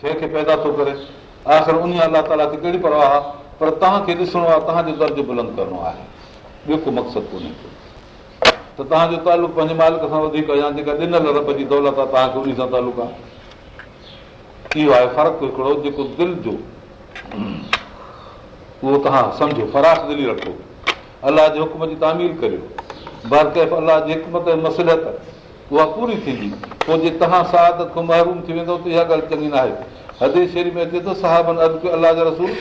शइ खे पैदा थो करे आख़िर उन अलाह ताला ते कहिड़ी परवाह आहे पर तव्हांखे ॾिसणो आहे तव्हांजो दर्जो बुलंद करिणो आहे ॿियो को मक़सदु कोन्हे को त तव्हांजो तालुक पंहिंजे मालिक सां वधीक या जेका ॾिनल रब जी दौलत आहे तव्हांखे उन सां तालुक आहे इहो आहे फ़र्क़ु हिकिड़ो जेको दिलि जो उहो तव्हां सम्झो फराश दिली रखो अलाह जे हुकुम जी तामील करियो बाक़ी अलाह जी मसलियत उहा पूरी थींदी पोइ जे तव्हां सहादत खां महरूम थी वेंदो त इहा ॻाल्हि चङी न आहे अदी में अचे थो साहिबनि कयो अलाह जा रसूल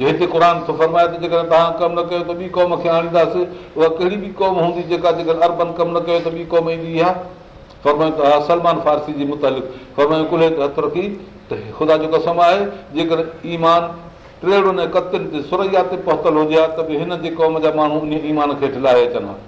जो हिते क़ुर थो फरमाए त जेकर तव्हां कमु न कयो त ॿी क़ौम खे आणींदासीं उहा कहिड़ी बि क़ौम हूंदी जेका जेकर अरबनि कमु न कयो त ॿी क़ौम ईंदी आहे सलमान फारसी जे मुतालिक़ फरमायो मुतालिक़म हथु रखी त ख़ुदा जो कसम आहे जेकर ईमान ट्रेड़नि ऐं सुरया ते पहुतल हुजे हा त बि हिन जे क़ौम जा माण्हू उन ईमान खे ठिलाए अचनि हा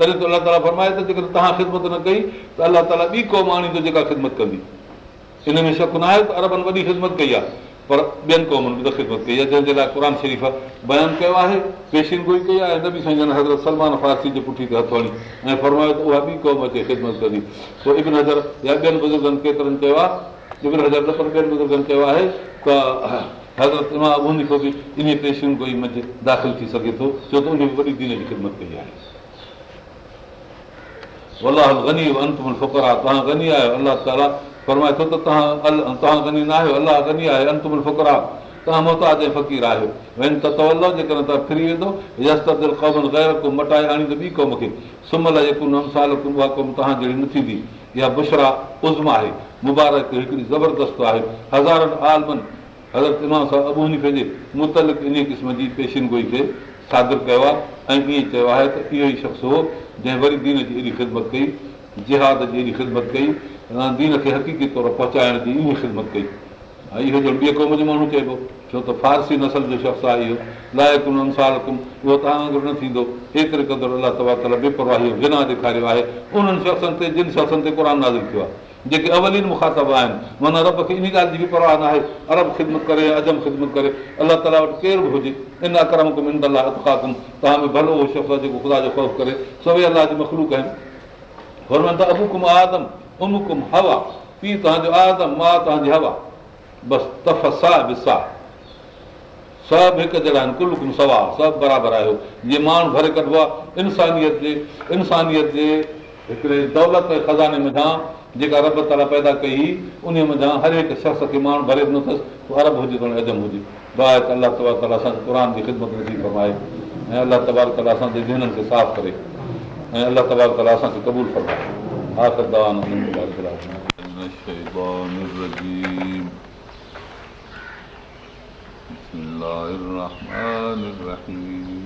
तॾहिं त अलाह ताला फरमाए त जेकॾहिं तव्हां ख़िदमत न कई त अलाह ताला ॿी क़ौम आणी त जेका ख़िदमत कंदी इन में शक न आहे त अरबनि वॾी ख़िदमत कई आहे पर ॿियनि क़ौमनि बि त ख़िदमत कई आहे जंहिंजे लाइ क़ुर शरीफ़ बयानु कयो आहे पेशिन कोई कई आहे नबी साईं जन हज़रत सलमान फारसी जे पुठी ते हथु हणी ऐं फरमायो त उहा ॿी क़ौम अचे ख़िदमत कंदी या ॿियनि बुज़ुर्गनि केतिरनि चयो आहे इबिन हज़र ॿियनि बुज़ुर्गनि चयो आहे त हज़रत इमाम दाख़िल थी सघे थो छो त उन वॾी दीने जी ख़िदमत कई आहे अलाह गनी अंतम फ़ुकर आहे तव्हां गनी आहियो अलाह ताला फरमाए थो त तव्हां अल तव्हां गनी न आहियो अलाह गनी आहे अंतम फ़ुकर आहे तव्हां मता ऐं फ़क़ीर आहियो वेन त जेकॾहिं तव्हां फिरी वेंदो गैर मटाए आणींदो ॿी क़ौम खे सुमल जेको जहिड़ी न थींदी इहा बुशरा उज़म आहे मुबारक हिकिड़ी ज़बरदस्तु आहे हज़ारनि आलमनि हज़रत इमाम अबूनी पंहिंजे मुतलिक़ इन क़िस्म जी पेशीनगोई खे सागिर कयो आहे ऐं ईअं चयो आहे त इहो ई शख़्स हो जंहिं वरी दीन जी एॾी ख़िदमत कई जिहाद जी एॾी ख़िदमत कई दीन खे हक़ीक़ी तौरु पहुचाइण जी इहो ख़िदमत कई ऐं इहो ॿिए क़ौम जो माण्हू चइबो छो त फारसी नसल जो शख़्स आहे इहो लाइ कुनसाल उहो तव्हां वांगुरु न थींदो एतिरे क़दुरुवाही जो बिना ॾेखारियो आहे उन्हनि शख़्सनि ते जिन शख़्सनि ते क़रान नाज़ थियो आहे जेके खे इन ॻाल्हि जी बि परवाह न आहे अरब ख़िदमत करे करे अलाह ताला वटि केरु बि हुजे इन अकरम जो मखलूक आहिनि पीउ तव्हांजो आदम मां तव्हांजी हवा बसि सभु हिकु जहिड़ा आहिनि कुल सवा सभु बराबरि आहियो जीअं माण्हू भरे कढबो आहे इंसानियत जे हिकिड़े दौलत ख़ज़ाने में जेका रब ताला पैदा कई उन मथां हर हिकु शख़्स खे माण्हू भरे बि अथसि उहो अरब हुजे त अदम हुजे बाहि त अलाह तबार ताला तबारका क़ुर जी ख़िदमत नथी फरमाए ऐं अलाह तबार ताला असांजे ज़हननि खे साफ़ु करे ऐं अलाह तबार ताला असांखे क़बूल कराए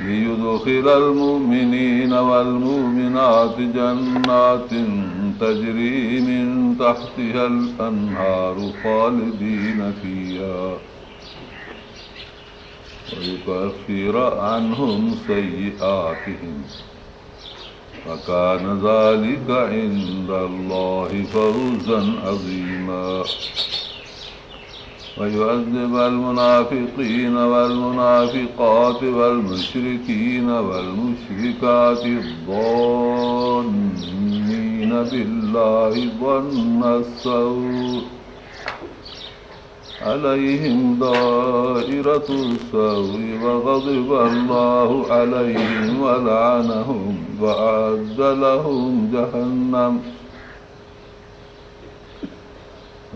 ليدخل المؤمنين والمؤمنات جنات تجري من تحتها الأنهار خالدين فيها ويكفر عنهم سيئاتهم فكان ذلك عند الله فوزا عظيما ويعذب المنافقين والمنافقات والمشركين والمشركات الضانين بالله ظن السوء عليهم دائرة السوء وغضب الله عليهم ولعنهم وأعد لهم جهنم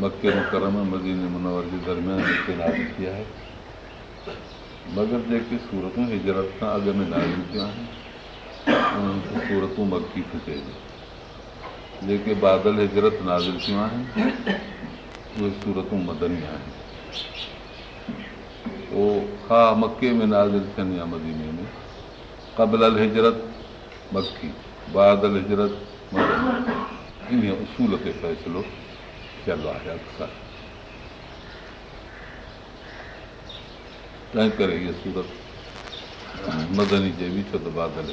मके में करम मन मुनवर जे दरियाने नाज़ थी आहे मगर जेके सूरतूं हिजरत खां अॻु में नाज़ थियूं आहिनि उन्हनि खे सूरतूं मकी थी चइजे जेके बादल हिजरत नाज़ थियूं आहिनि उहे सूरतूं मदनी आहिनि उहो हा मके में नाज़ थियनि या मदीने में क़बल हिजरत मकी बादल हिजरती इन उसूल ते फ़ैसिलो आहे अक्सर तंहिं करे सूरत मदनी जे विच त बादल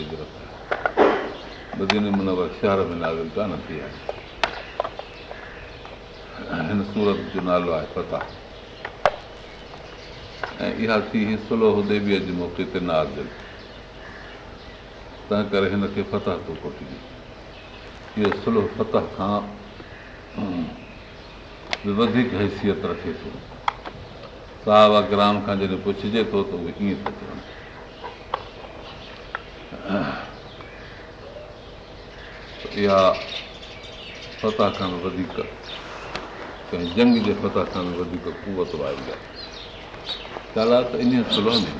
आहे शहर में नाज़ कान थी आहे हिन सूरत जो नालो आहे फताह ऐं इहा थी सुलो देवीअ जे मौक़े ते नाज़ तंहिं करे हिनखे फताह थो कोटिजे इहो पुटिजेल फताह खां वधीक हैसियत रखे थो साहब ग्राम खां जॾहिं पुछिजे थो त उहे ईअं चवनि इहा सतह खां बि वधीक कंहिं जंग जे सतह खां बि वधीक कुवत वारी आहे ॻाल्हि त इन सुलह में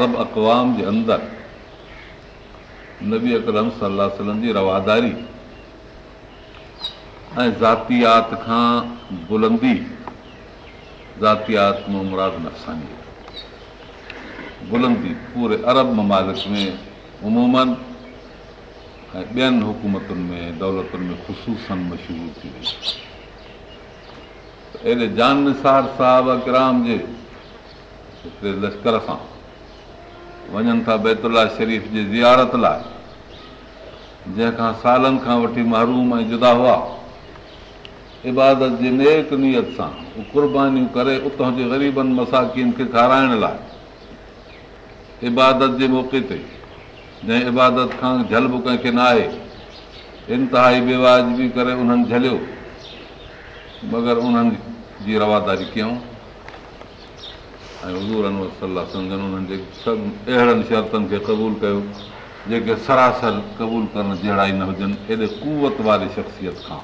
अरब अकवाम जे अंदरि नबी अकरम सलाह जी रवादारी ऐं ज़ातियात खां बुलंदी ज़ातियात में मुराद न आहे बुलंदी पूरे अरब ममालिक में उमूमनि ऐं ॿियनि हुकूमतुनि में दौलतुनि में ख़ुशूसनि मशहूरु थी वई अहिड़े जान निसार साहब क्राम जे हिते लश्कर सां वञनि था बैतल्ला शरीफ़ जी ज़ारत लाइ जंहिंखां सालनि खां वठी महरुम ऐं जुदा हुआ इबादत जे नेक नियत सां कुर्बानीूं करे उतां जे ग़रीबनि मसाकिन खे खाराइण लाइ इबादत जे मौक़े ते जंहिं इबादत खां झल बि कंहिंखे न आहे इंतिहाई विवाज बि करे उन्हनि झलियो मगर उन्हनि जी रवादारी कयूं ऐं हज़ूर सलाह सम्झनि उन्हनि जे सभु अहिड़नि शर्तनि खे क़बूल कयो जेके सरासर क़बूल करण जहिड़ा ई न हुजनि एॾे कुवत वारी शख़्सियत खां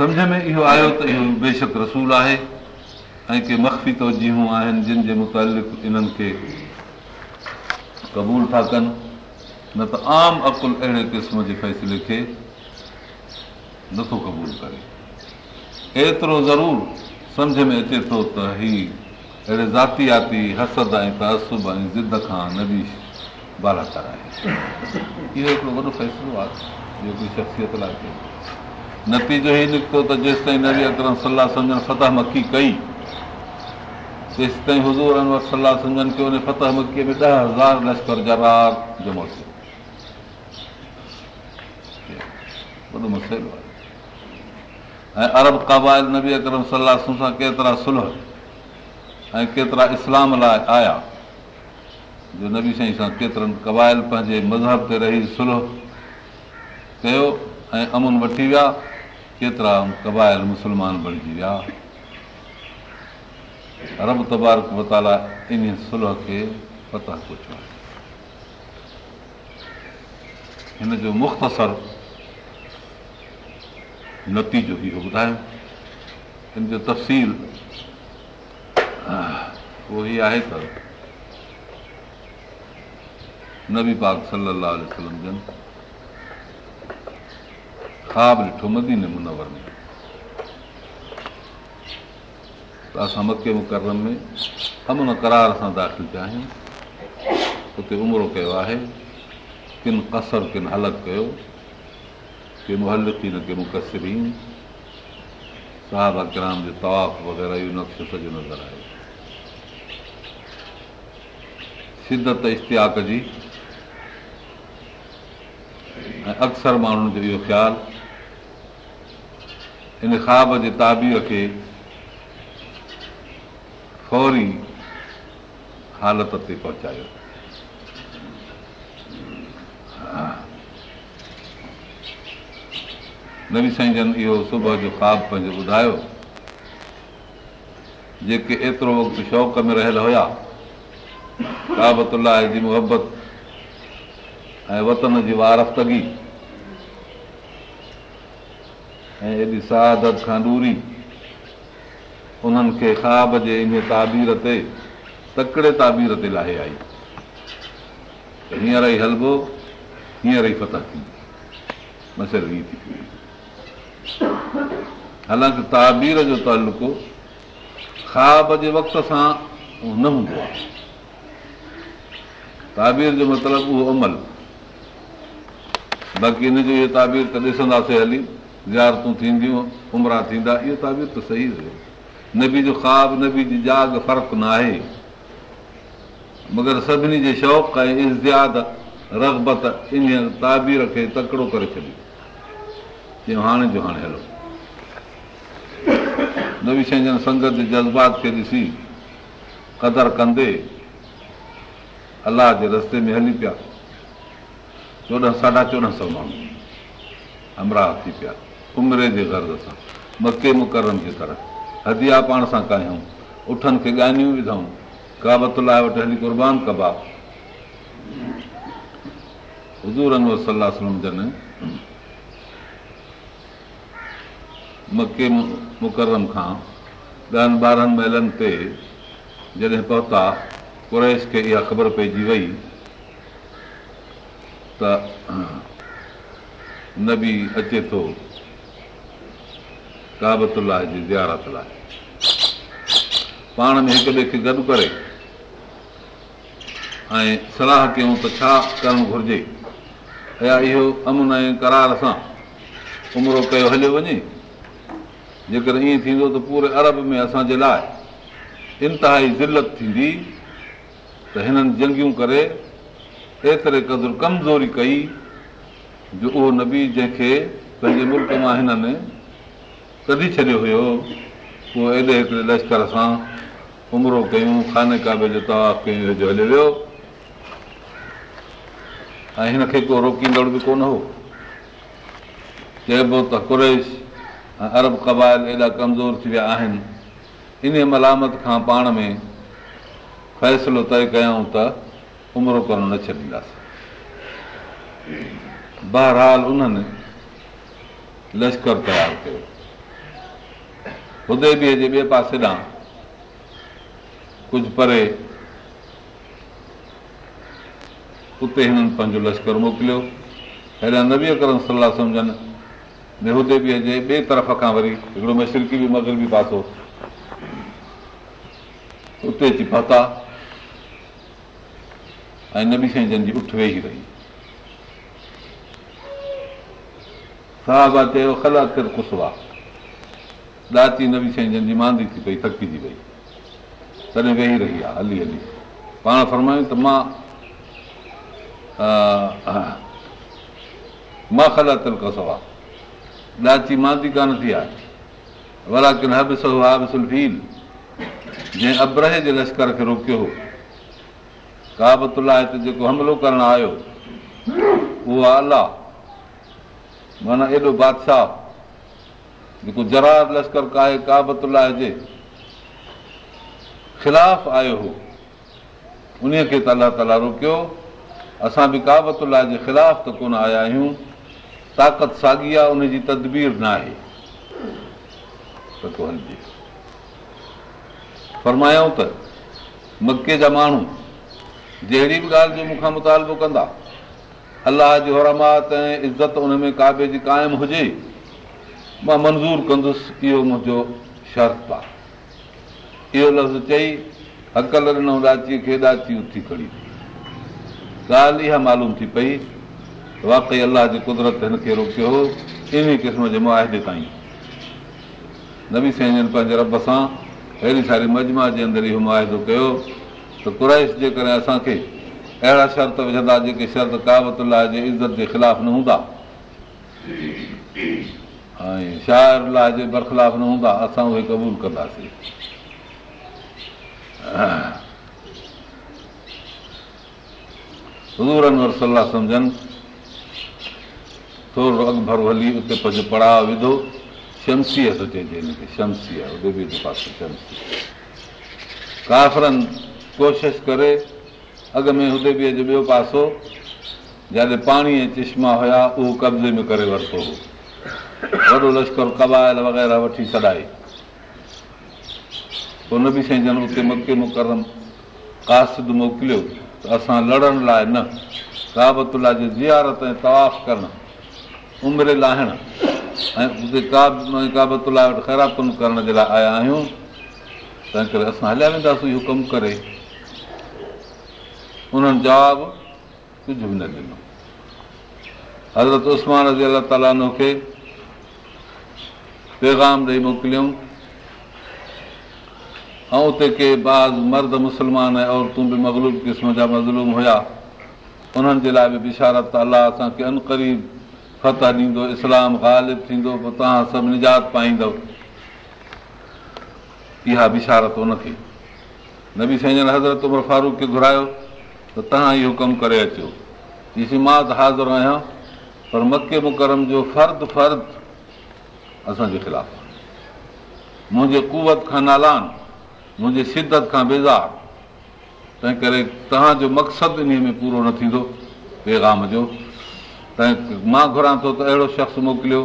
सम्झ में इहो आयो त इहो बेशक रसूल आहे ऐं के मखफ़ी तवजीहूं आहिनि जिन जे मुतालिक़ इन्हनि खे क़बूल था कनि न त आम अक़ुल अहिड़े क़िस्म जे फ़ैसिले खे नथो क़बूल करे एतिरो ज़रूरु सम्झ में अचे थो त हीउ अहिड़े ज़ातियाती हसद ऐं तसुब ऐं ज़िद खां न बि बाला कराए इहो हिकिड़ो वॾो फ़ैसिलो आहे जेकी शख़्सियत लाइ फ़ैसिलो नतीजो ई निकितो त जेसिताईं नबी अक्रम सलाहु सम्झनि फतह मकी कई तेसिताईं हुज़ूर सलाह सम्झनि फतह मखीअ में ॾह हज़ार लश्कर जरार जमो कयो ऐं अरब क़बायल नबी अकरम सलाह सां केतिरा सुलह ऐं केतिरा इस्लाम लाइ आया जो नबी साईं सां केतिरनि क़बाइल पंहिंजे मज़हब ते रही सुलह कयो ऐं अमुन वठी विया केतिरा क़बायल मुस्लमान बणिजी विया रब तबारक मताला इन सुलह खे पत पहुचण हिन जो मुख़्तसर नतीजो इहो ॿुधायो हिन जो तफ़सील उहो ई आहे त नबी पाक सलाहु जन ख़्वाब ॾिठो मदीन में त असां मके मुकरम में अमन करार सां दाख़िल थिया आहियूं उते उमिरो कयो आहे किन कसर किन हलक कयो के मुहल के मुक़सरीन साहिब अकराम जो तवाफ वग़ैरह इहो नक्शो सॼो नज़र आयो शिदत इश्तियाक जी ऐं अक्सर माण्हुनि जो इहो ख़्यालु हिन ख़्वाब जे ताबीअ खे फौरी हालत ते पहुचायो नवी साईं जन इहो सुबुह जो ख़्वाबु पंहिंजो ॿुधायो जेके एतिरो वक़्तु शौक़ में रहियल हुया लाइ जी मुहबत ऐं वतन जी वारफ़ ऐं एॾी सादब खां दूरी उन्हनि खे ख़्वाब जे इन ताबीर ते तकिड़े ताबीर ते लाहे आई हींअर ई हलबो हींअर ई फतह फत थींदो न सि हालांकि ताबीर जो तालुको ख़्वाब जे वक़्त सां न हूंदो आहे ताबीर जो मतिलबु उहो अमल बाक़ी हिन जो इहो ताबीर त ॾिसंदासीं हली ज़ारतूं थींदियूं उमिरा थींदा इहो ताबीर त सही रहियो नबी जो ख़्वाबु नबी जी जाग फ़र्क़ु न आहे मगर सभिनी जे शौक़ु ऐं इज़ियात रगबत इन ताबीर खे तकिड़ो करे छॾियो चयूं हाणे जो हाणे हलो नवी जज़्बात खे ॾिसी क़दुरु कंदे अलाह जे रस्ते में हली पिया चोॾहं साढा चोॾहं सौ माण्हू हमराह थी पिया उमिरि जे गर्द सां मके मुकरम जी कर हदिया पाण सां कयूं उठनि खे ॻाल्हियूं विधऊं कहावत लाइ वटि हली कुर्बान कबा हज़ूरनि वटि सलाह सम्झनि मके मुकरम खां ॾहनि ॿारहनि महिलनि ते जॾहिं पहुता कुरेश खे इहा ख़बर पइजी वई त नबी अचे थो काबत अलाह जी ज़ियारत लाइ पाण में हिक ॿिए खे गॾु करे ऐं सलाह कयूं त छा करणु घुरिजे या इहो अमन ऐं करार सां उमिरो कयो हलियो वञे जेकर ईअं थींदो त पूरे अरब में असांजे लाइ इंतिहाई ज़िलत थींदी त हिननि जंगियूं करे एतिरे क़दुरु कमज़ोरी कई जो उहो नबी जंहिंखे पंहिंजे मुल्क़ मां हिननि कढी छॾियो हुयो पोइ एॾे हिकिड़े लश्कर सां उमिरो कयूं खाने काबे जो तवाबु कयूं हलियो वियो ऐं हिनखे को रोकींदड़ बि कोन हो चइबो त कुरेश ऐं अरब कबाइल एॾा कमज़ोर थी विया आहिनि इन मलामत खां पाण में फ़ैसिलो तय कयूं त उमिरो करणु न छॾींदासीं बहरहाल उन्हनि लश्कर तयारु कयो हुदेबीअ जे ॿिए पासे ॾांहुं कुझु परे उते हिननि पंहिंजो लश्कर मोकिलियो हेॾा नबी अकरनि सलाह सम्झनि न हुते बि ॿिए तरफ़ खां वरी हिकिड़ो मशरकी बि मगरबी पासो उते अची पाता ऐं नबी साईं जन जी उठ वेही रही साहिबा चयो ख़लाखिर कुसवा ॾाची नबी शयूं जंहिंजी मांदी थी पई थकी थी वई तॾहिं वेही रही आहे हली हली पाण फरमायूं त मां मां ख़ला तल आहे ॾाची मांदी कान थी आहे वलाक हब साब सुल जंहिं अब्रह जे लश्कर खे रोकियो हो काबतुला हिते जेको हमिलो करणु आयो उहा अलाह माना एॾो बादशाह जेको जरार लश्कर काए लाइ जे ख़िलाफ़ु आयो हो उन खे त अलाह ताला रोकियो असां बि काबत लाइ जे ख़िलाफ़ु त कोन आया आहियूं ताक़त साॻी आहे उनजी तदबीर न आहे फरमायूं त मके जा माण्हू जहिड़ी बि ॻाल्हि जो मूंखां मुतालबो कंदा अलाह जी हरमात ऐं इज़त उन में काबे जी क़ाइमु हुजे मां मंज़ूरु कंदुसि इहो मुंहिंजो शर्त आहे इहो लफ़्ज़ चई हकल कलर ॾाची खे ॾाची उथी खणी ॻाल्हि इहा मालूम थी पई वाक़ई अलाह जी कुदरत हिन खे रोकियो इन क़िस्म जे मुआदे ताईं नबी साईं पंहिंजे रब सां अहिड़ी सारी मजमा जे अंदरि इहो मुआदो कयो त कुराइश जे करे असांखे अहिड़ा शर्त विझंदा जेके शर्त कावत लाइ जे इज़त जे ख़िलाफ़ु न हूंदा ऐं शाइर लाइ जे बरखलाफ़ न हूंदा असां उहे क़बूल कंदासीं वर सलाह सम्झनि थोरो अॻु भरो हली उते पंहिंजो पड़ाव विधो शमसीअ सोचे हिनखे शमसी आहे पासे शमसी काफ़रनि कोशिशि करे अॻु में हुते बि अॼु ॿियो पासो जिते पाणीअ चश्मा हुया उहो कब्ज़े में करे वरितो हुओ वॾो लश्कर कबायल वग़ैरह वठी छॾाए पोइ साईं जन उते मके मुकरम कासिद मोकिलियो त असां लड़ण लाइ न काबतुला जी ज़ियारत ऐं तवाफ करणु उमिरि लाहिण ऐं उते काबतुला वटि ख़ैरातुनि करण जे लाइ आया आहियूं तंहिं करे असां हलिया वेंदासीं इहो कमु करे उन्हनि जवाबु कुझु बि न ॾिनो हज़रत उस्मान रज़ी ताला खे पैगाम ॾेई मोकिलियऊं ऐं उते के बाज़ मर्द मुस्लमान ऐं औरतूं बि मग़लूब क़िस्म जा मज़लूम हुया उन्हनि जे लाइ बि विशारत अलाह असांखे अनकरीब फतह ॾींदो इस्लाम ग़ालिब थींदो पोइ तव्हां सभु निजात पाईंदव इहा विशारत उन थी नबी साईं हज़रत उमर फारूक खे घुरायो त तव्हां इहो कमु करे अचो जीअं मां त हाज़िर आहियां पर मके मुकरम जो फर्दु फर्दु असांजे ख़िलाफ़ु मुंहिंजे कुवत खां नालान मुंहिंजे शिदत खां बेज़ार तंहिं करे तव्हांजो मक़सदु इन में पूरो न थींदो पैगाम जो तंहिं मां घुरां थो त अहिड़ो शख़्स मोकिलियो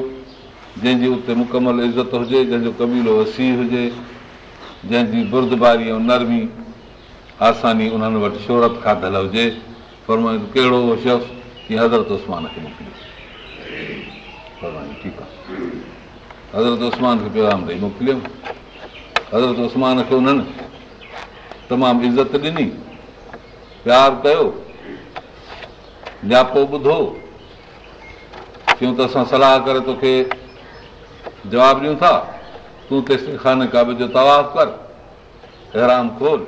जंहिंजी उते मुकमल इज़त हुजे जंहिंजो क़बीलो वसी हुजे जंहिंजी बुर्दबारी ऐं नरमी आसानी उन्हनि वटि शोहरत खाधल हुजे पर कहिड़ो उहो शख़्स की हज़रत उस्मान खे मोकिलियो ठीकु आहे हज़रत उस्मान खे पैगाम ॾेई मोकिलियो हज़रत उस्मान खे उन्हनि तमामु इज़त ॾिनी प्यारु कयो नियापो ॿुधो टियूं त असां सलाह करे तोखे जवाबु ॾियूं था तूं तेसि ख़ान काबे जो तवाफ कर हैरान खोल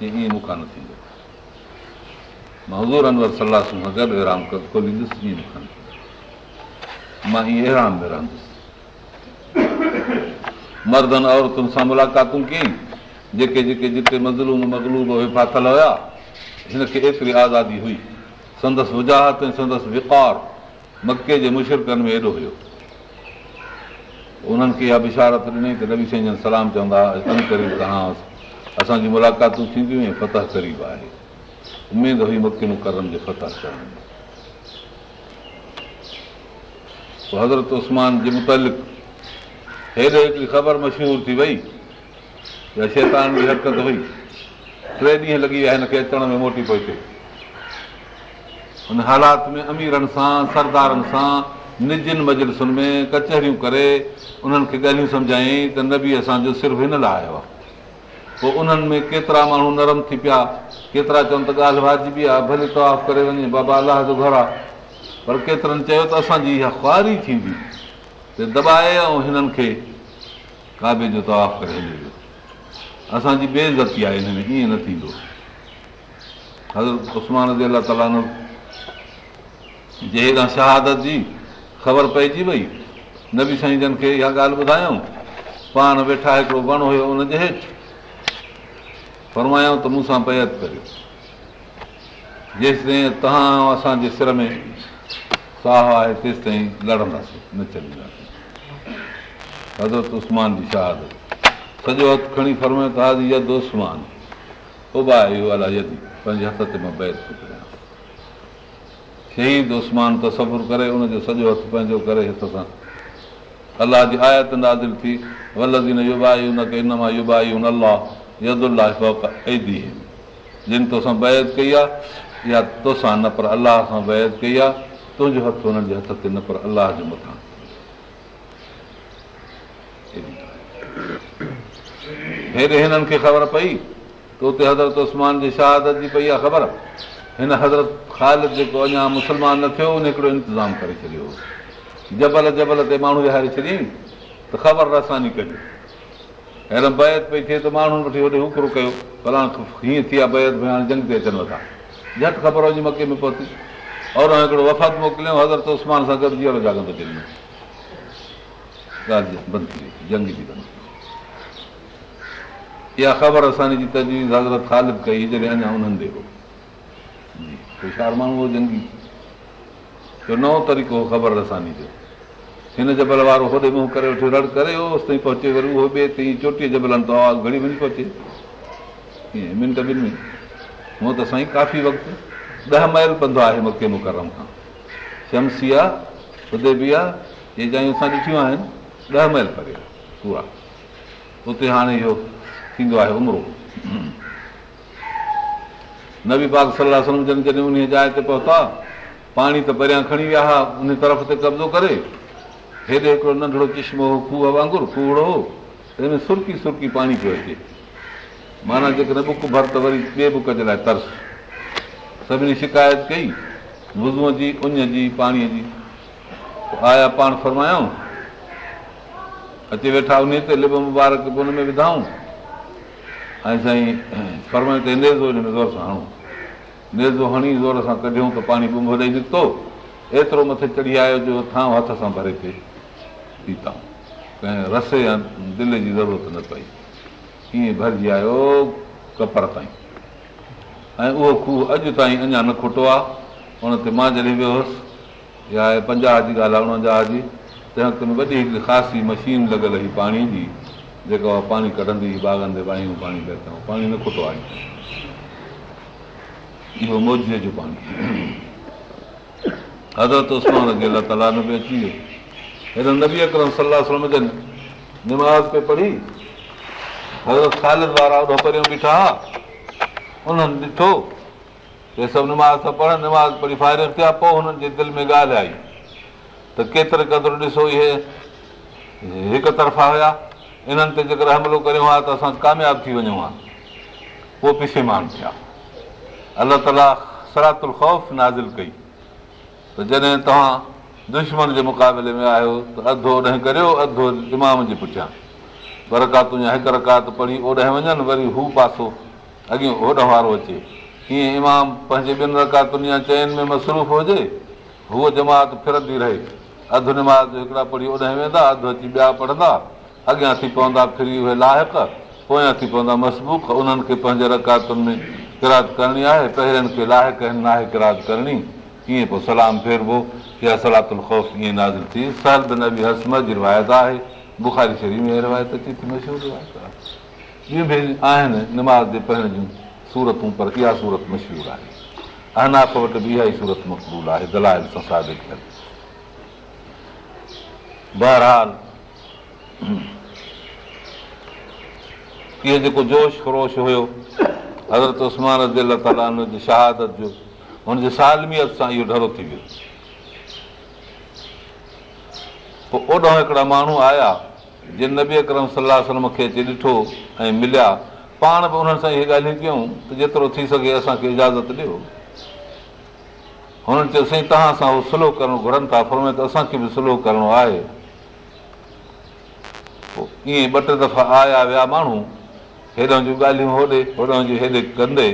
की ईअं मूंखां न थींदो मां हज़ूर अनवर सलाह सां गॾु हैरान खोलींदुसि ईअं मूंखां मां ईअं हैरान में रहंदुसि मर्दनि औरतुनि सां मुलाक़ातूं कयूं जेके जेके जिते मज़लूम मगलूम फाथल हुया हिनखे एतिरी आज़ादी हुई संदसि वजाहत ऐं संदसि विकार मके जे मुशरकनि में एॾो हुयो उन्हनि खे इहा बिशारत ॾिनई त रवि साईं जन सलाम चवंदा करीब तव्हां असांजी मुलाक़ातूं थींदियूं ऐं फतह क़रीब आहे उमेदु हुई मके जे फतह फत हज़रत उस्मान जे मुतालिक़ हेॾो हिकिड़ी ख़बर मशहूरु थी वई त शैतान जी हरकत हुई टे ॾींहं लॻी विया हिनखे अचण में मोटी पहुचे हुन हालात में अमीरनि सां सरदारनि सां निजनि मजलसुनि में कचहरियूं करे उन्हनि खे ॻाल्हियूं सम्झायईं त न बि असांजो सिर्फ़ु हिन लाइ आयो आहे पोइ उन्हनि में केतिरा माण्हू नरम थी पिया केतिरा चवनि त ॻाल्हि वाजिबी आहे भले तवाफ करे वञे बाबा अलाह जो घरु आहे पर केतिरनि चयो त असांजी इहा ख़्वारी थींदी ते दॿाए ऐं हिननि खे काबे जो तवाफ करे वियो असांजी बेज़ती आहे हिन में ईअं न थींदो हज़रत जे जेका शहादत जी ख़बर पइजी वई नबी साईं जन खे इहा ॻाल्हि ॿुधायूं पाण वेठा हिकिड़ो वण हुयो हुनजे हेठि फरमायूं त मूं सां पयत करियो जेसि ताईं तव्हां असांजे सिर में साह आहे तेसि ताईं लड़ंदासीं न छॾींदासीं हज़रत उस्मान जी छा सॼो हथु खणी फर्मेत हा उबाए अलाह पंहिंजे हथ ते मां बैत थो कयां शहीद उसमान तस्वुरु करे उनजो सॼो हथु पंहिंजो करे हथ सां अलाह जी आयत नादिल थी वलदीन जिन तोसां बैत कई आहे या तोसां न पर अलाह सां बैत कई आहे तुंहिंजो हथु हुननि जे हथ ते न पर अलाह जे मथां हेॾे हिननि खे ख़बर पई त उते हज़रत उस्मान जी शहादत जी पई आहे ख़बर हिन हज़रत ख़ाल जेको अञा मुस्लमान न थियो हुन हिकिड़ो इंतज़ामु करे छॾियो जबल जबल ते माण्हू विहारे छॾियईं त ख़बर रसानी असानी कजे ऐं बहत पई थिए त माण्हुनि वठी वरी हुकुर कयो फलाण हीअं थी आहे बैत भई हाणे जंग ते अचनि वठां झटि ख़बर वञी मके में पहुती और हिकिड़ो वफ़ादु मोकिलियऊं हज़रत उस्मान सां गॾिजी वारो जा गंदमि ॻाल्हि थी वई जंग जी बंदि इहा ख़बर असांजी तजवीज़ हज़रत ख़ालिफ़ कई जॾहिं अञा उन्हनि ते होशियार माण्हू हो जंगी जो नओं तरीक़ो हो ख़बर असांजी जो हिन जबल वारो होॾे मुंहुं करे वठी रड़ करे होसि ताईं पहुचे वरी उहो ॿिए ताईं चोटीह जबलनि त आवाज़ु घणी वञी पहुचे कीअं मिंट ॿिनि में हूअं त साईं काफ़ी वक़्तु ॾह महिल पंधु आहे मके मुकरम खां शमसी आहे बि आहे इहे जायूं असां ॾिठियूं आहिनि ॾह महिल परे आहे पूरा उते हाणे इहो थींदो आहे उमिरो नबी पाक सलाह जॾहिं उन जाइ ते पहुता पाणी त परियां खणी विया हुआ उन तरफ़ ते कब्ज़ो करे हेॾे हिकिड़ो नंढड़ो चिश्मो हो खूह वांगुरु खूहड़ो हो खुहड़ो सुरकी सुरकी पाणी पियो अचे माना जेकॾहिं बुक भर त वरी ॿिए बुक जे लाइ तर्स सभिनी शिकायत कई वुज़ूअ जी उन जी पाणीअ जी आया पाण फरमायूं अचे वेठा उन ते लिब मुबारक बि उन में ऐं साईं ते नेज़ो हिन में ज़ोर सां हणूं नेज़ो हणी ज़ोर सां कढियूं त पाणी बि ॾेई निकितो एतिरो मथे चढ़ी आयो जो थांव हथ सां भरे पे पीतऊं कंहिं रस या दिलि जी ज़रूरत न पई कीअं भरिजी आयो कपर ताईं ऐं उहो खूह अॼु ताईं अञा न खुटो आहे उन ते मां जॾहिं वियो हुउसि या पंजाह जी ॻाल्हि आहे उणवंजाह जी तंहिं में वॾी हिकिड़ी ख़ासि मशीन लॻियल हुई पाणी जी जेका पाणी कढंदी हुई बाग़नि ते खुटो आहे इहो मोदीअ जो पाणी हज़रत ते पढ़ी परियूं बीठा उन्हनि ॾिठो इहे सभु निमाज़ पढ़नि पढ़ी फायरिंग थिया पोइ हुननि जे दिलि में ॻाल्हि आई त केतिरे क़दुरु ॾिसो इहे हिकु तरफ़ा हुया इन्हनि ते जेकर हमिलो करियो आहे त असां कामयाबु थी वञूं हा पोइ पिसेमान थिया अलाह ताला सरातुल ख़ौफ़ नाज़िल कई त जॾहिं तव्हां दुश्मन जे मुक़ाबले में आहियो त अधो ओॾहिं करियो अधो इमाम जे पुठियां ॿ रकातू या हिकु रकात पढ़ी ओॾे वञनि वरी हू पासो अॻे ओॾं वारो अचे कीअं इमाम पंहिंजे ॿिनि रकातुनि या चइनि में मसरूफ़ हुजे हूअ जमात फिरंदी रहे अधु निमाज़ हिकिड़ा पढ़ी ओॾहिं वेंदा अधु अची ॿिया पढ़ंदा अॻियां थी पवंदा फिरी उहे लाहिक पोयां थी पवंदा मशबूक उन्हनि खे पंहिंजे रकातुनि में किराद करणी आहे पहिरियनि खे लाहिक नाहे किराद करणी कीअं पोइ सलाम फेरबो इहा सलात थी रिवायत आहे बुखारी निमाज़ी पहिरियूं सूरतूं पर इहा सूरत मशहूरु आहे अनाफ़ वटि बि इहा ई सूरत मक़बूल आहे दलाल बहराल इहो जेको जोश खरोश हुयो हज़रत उस्मान ताला जी शहादत जो हुनजे सालमियत सां इहो डरो थी वियो पोइ ओॾो हिकिड़ा माण्हू आया जिन जिनबी अकरम सलाह सलम खे अची ॾिठो ऐं मिलिया पाण बि उन्हनि सां इहे ॻाल्हियूं कयूं त जेतिरो थी सघे असांखे इजाज़त ॾियो हुननि चयो साईं तव्हां सां उहो सलो करणु घुरनि था फरमाए त असांखे बि स्लो करणो आहे पोइ ईअं ॿ टे दफ़ा आया विया माण्हू हेॾां जूं ॻाल्हियूं होॾे होॾां जूं हेॾे कंदे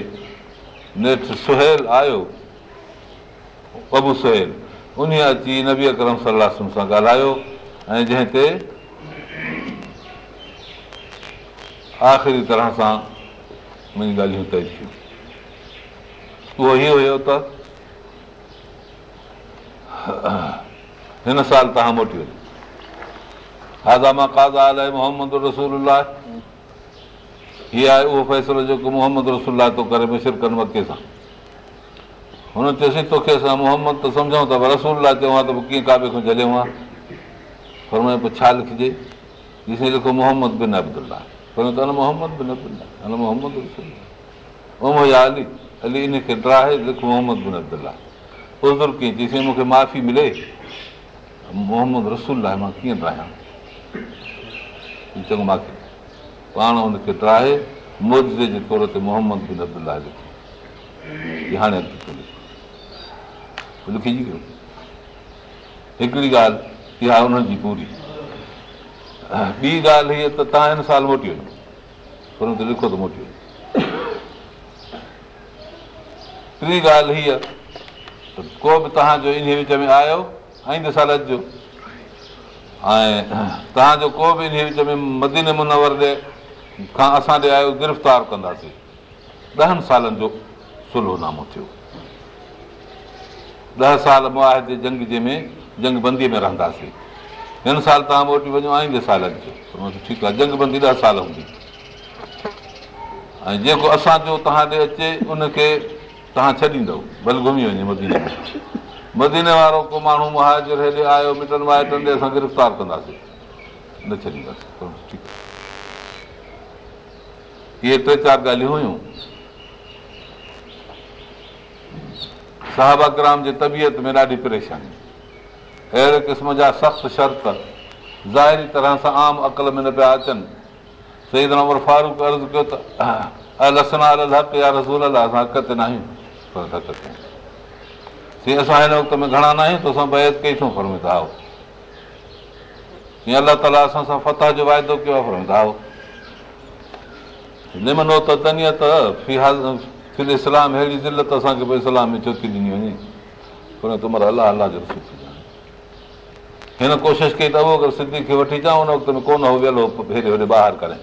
नेठि सुहेल आयो बबू सुहेल उन अची नबी अकरम सलाह सां ॻाल्हायो ऐं जंहिं ते आख़िरी तरह सां मुंहिंजी ॻाल्हियूं तय थियूं उहो ई हुयो त हिन साल तव्हां मोटी वञो हाज़ा मां काज़ा हाज़ाम मोहम्मद रसूल हीअ आहे उहो फ़ैसिलो जेको मोहम्मद रसुला थो करे मिसां हुन चयोसि तोखे मोहम्मद त समुझूं था रसोल्ला चवां त पोइ कीअं काबे खां जॾियां हा पर हुनखे पोइ छा लिखजे लिखो मोहम्मद बिन अब्दुला मोहम्मद बिन अब्दु मोहम्मद रसुल ओमा अली अली इनखे ड्राए लिख मोहम्मद बिन अब्दुल कईसीं मूंखे माफ़ी मिले मोहम्मद रसुल्ला मां कीअं रहियां चङो मूंखे पाण हुनखे ट्राहे मोद जे तौर ते मोहम्मद बिन हाणे लिखी वियो हिकिड़ी ॻाल्हि इहा हुननि जी पूरी ॿी ॻाल्हि हीअ त तव्हां हिन साल मोटी वञो पर हुन ते लिखो त मोटी वञो टी ॻाल्हि हीअ त को बि तव्हांजो इन विच में आयो आईंदे साल अचो ऐं तव्हांजो को बि इन विच में मदीन मुनवर ॾे खां असांॾे आयो गिरफ़्तार कंदासीं ॾहनि सालनि जो सुलोनामो थियो ॾह साल मुआदे जंग जे में जंग बंदीअ में रहंदासीं हिन साल तव्हां मोटी वञो आईंदे सालनि जो ठीकु आहे जंग बंदी ॾह साल हूंदी ऐं जेको असांजो तव्हां ॾे अचे उनखे तव्हां छॾींदव भले घुमी वञे मदीने में मदीने वारो को माण्हू मुआजो हेॾे आयो मिटनि माइटनि ते असां गिरफ़्तार कंदासीं न छॾींदासीं ठीकु आहे इहे टे चारि ॻाल्हियूं हुयूं साहबा ग्राम जी तबियत में ॾाढी परेशानी अहिड़े क़िस्म जा सख़्तु शर्त ज़ाहिरी तरह सां आम अकल में न पिया अचनि सही तरह फारूक अर्ज़ु कयो त लसना हक़ या रसूल अला असां ते न आहियूं पर हक़ ते असां हिन वक़्त में घणा न आहियूं त असां बैत कई बेहत कईसीं अलाह ताला असां सां फताह जो वाइदो कयो आहे फरमाओ नि त फिल इस्लाम अहिड़ी असांखे इस्लाम में चोकी ॾिनी वञे पर त अलाह अलाह जो हिन कोशिशि कई त उहो अगरि सिंधी खे वठी अचां हुन वक़्त में कोन हो वियल हो हेॾे होॾे ॿाहिरि करे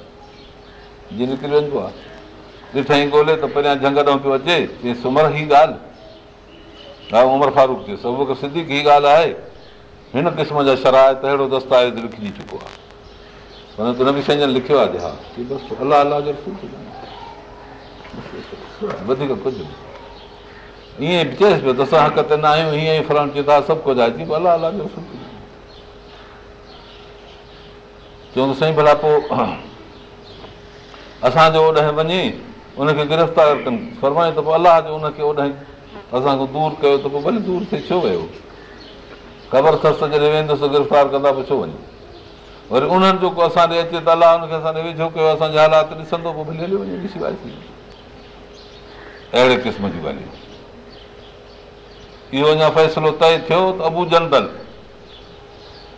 जीअं निकिरी वञिबो आहे ॾिठई ॻोल्हे त पहिरियां झंग ॾांहुं पियो अचे सुमर ई ॻाल्हि हा उमिरि फारूक थियसि उहो थिए सिधी ॻाल्हि आहे हिन क़िस्म जा शराइत अहिड़ो दस्तावेज़ विकिजी चुको आहे लिखियो आहे न आहियूं साईं भला पोइ असांजो गिरफ़्तार कनिमाइ त पोइ अलाह जो दूरि कयो त पोइ भली दूरि थिए छो वियो ख़बर अथसि जॾहिं वेंदुसि गिरफ़्तार कंदा पोइ छो वञे वरी उन्हनि जेको असां ॾे अचे त अलाह हुनखे वेझो कयो असांजे हालात ॾिसंदो पोइ भली हली वञे ॾिसी अहिड़े क़िस्म जी ॻाल्हियूं इहो अञा फ़ैसिलो तय थियो त अबू जनदल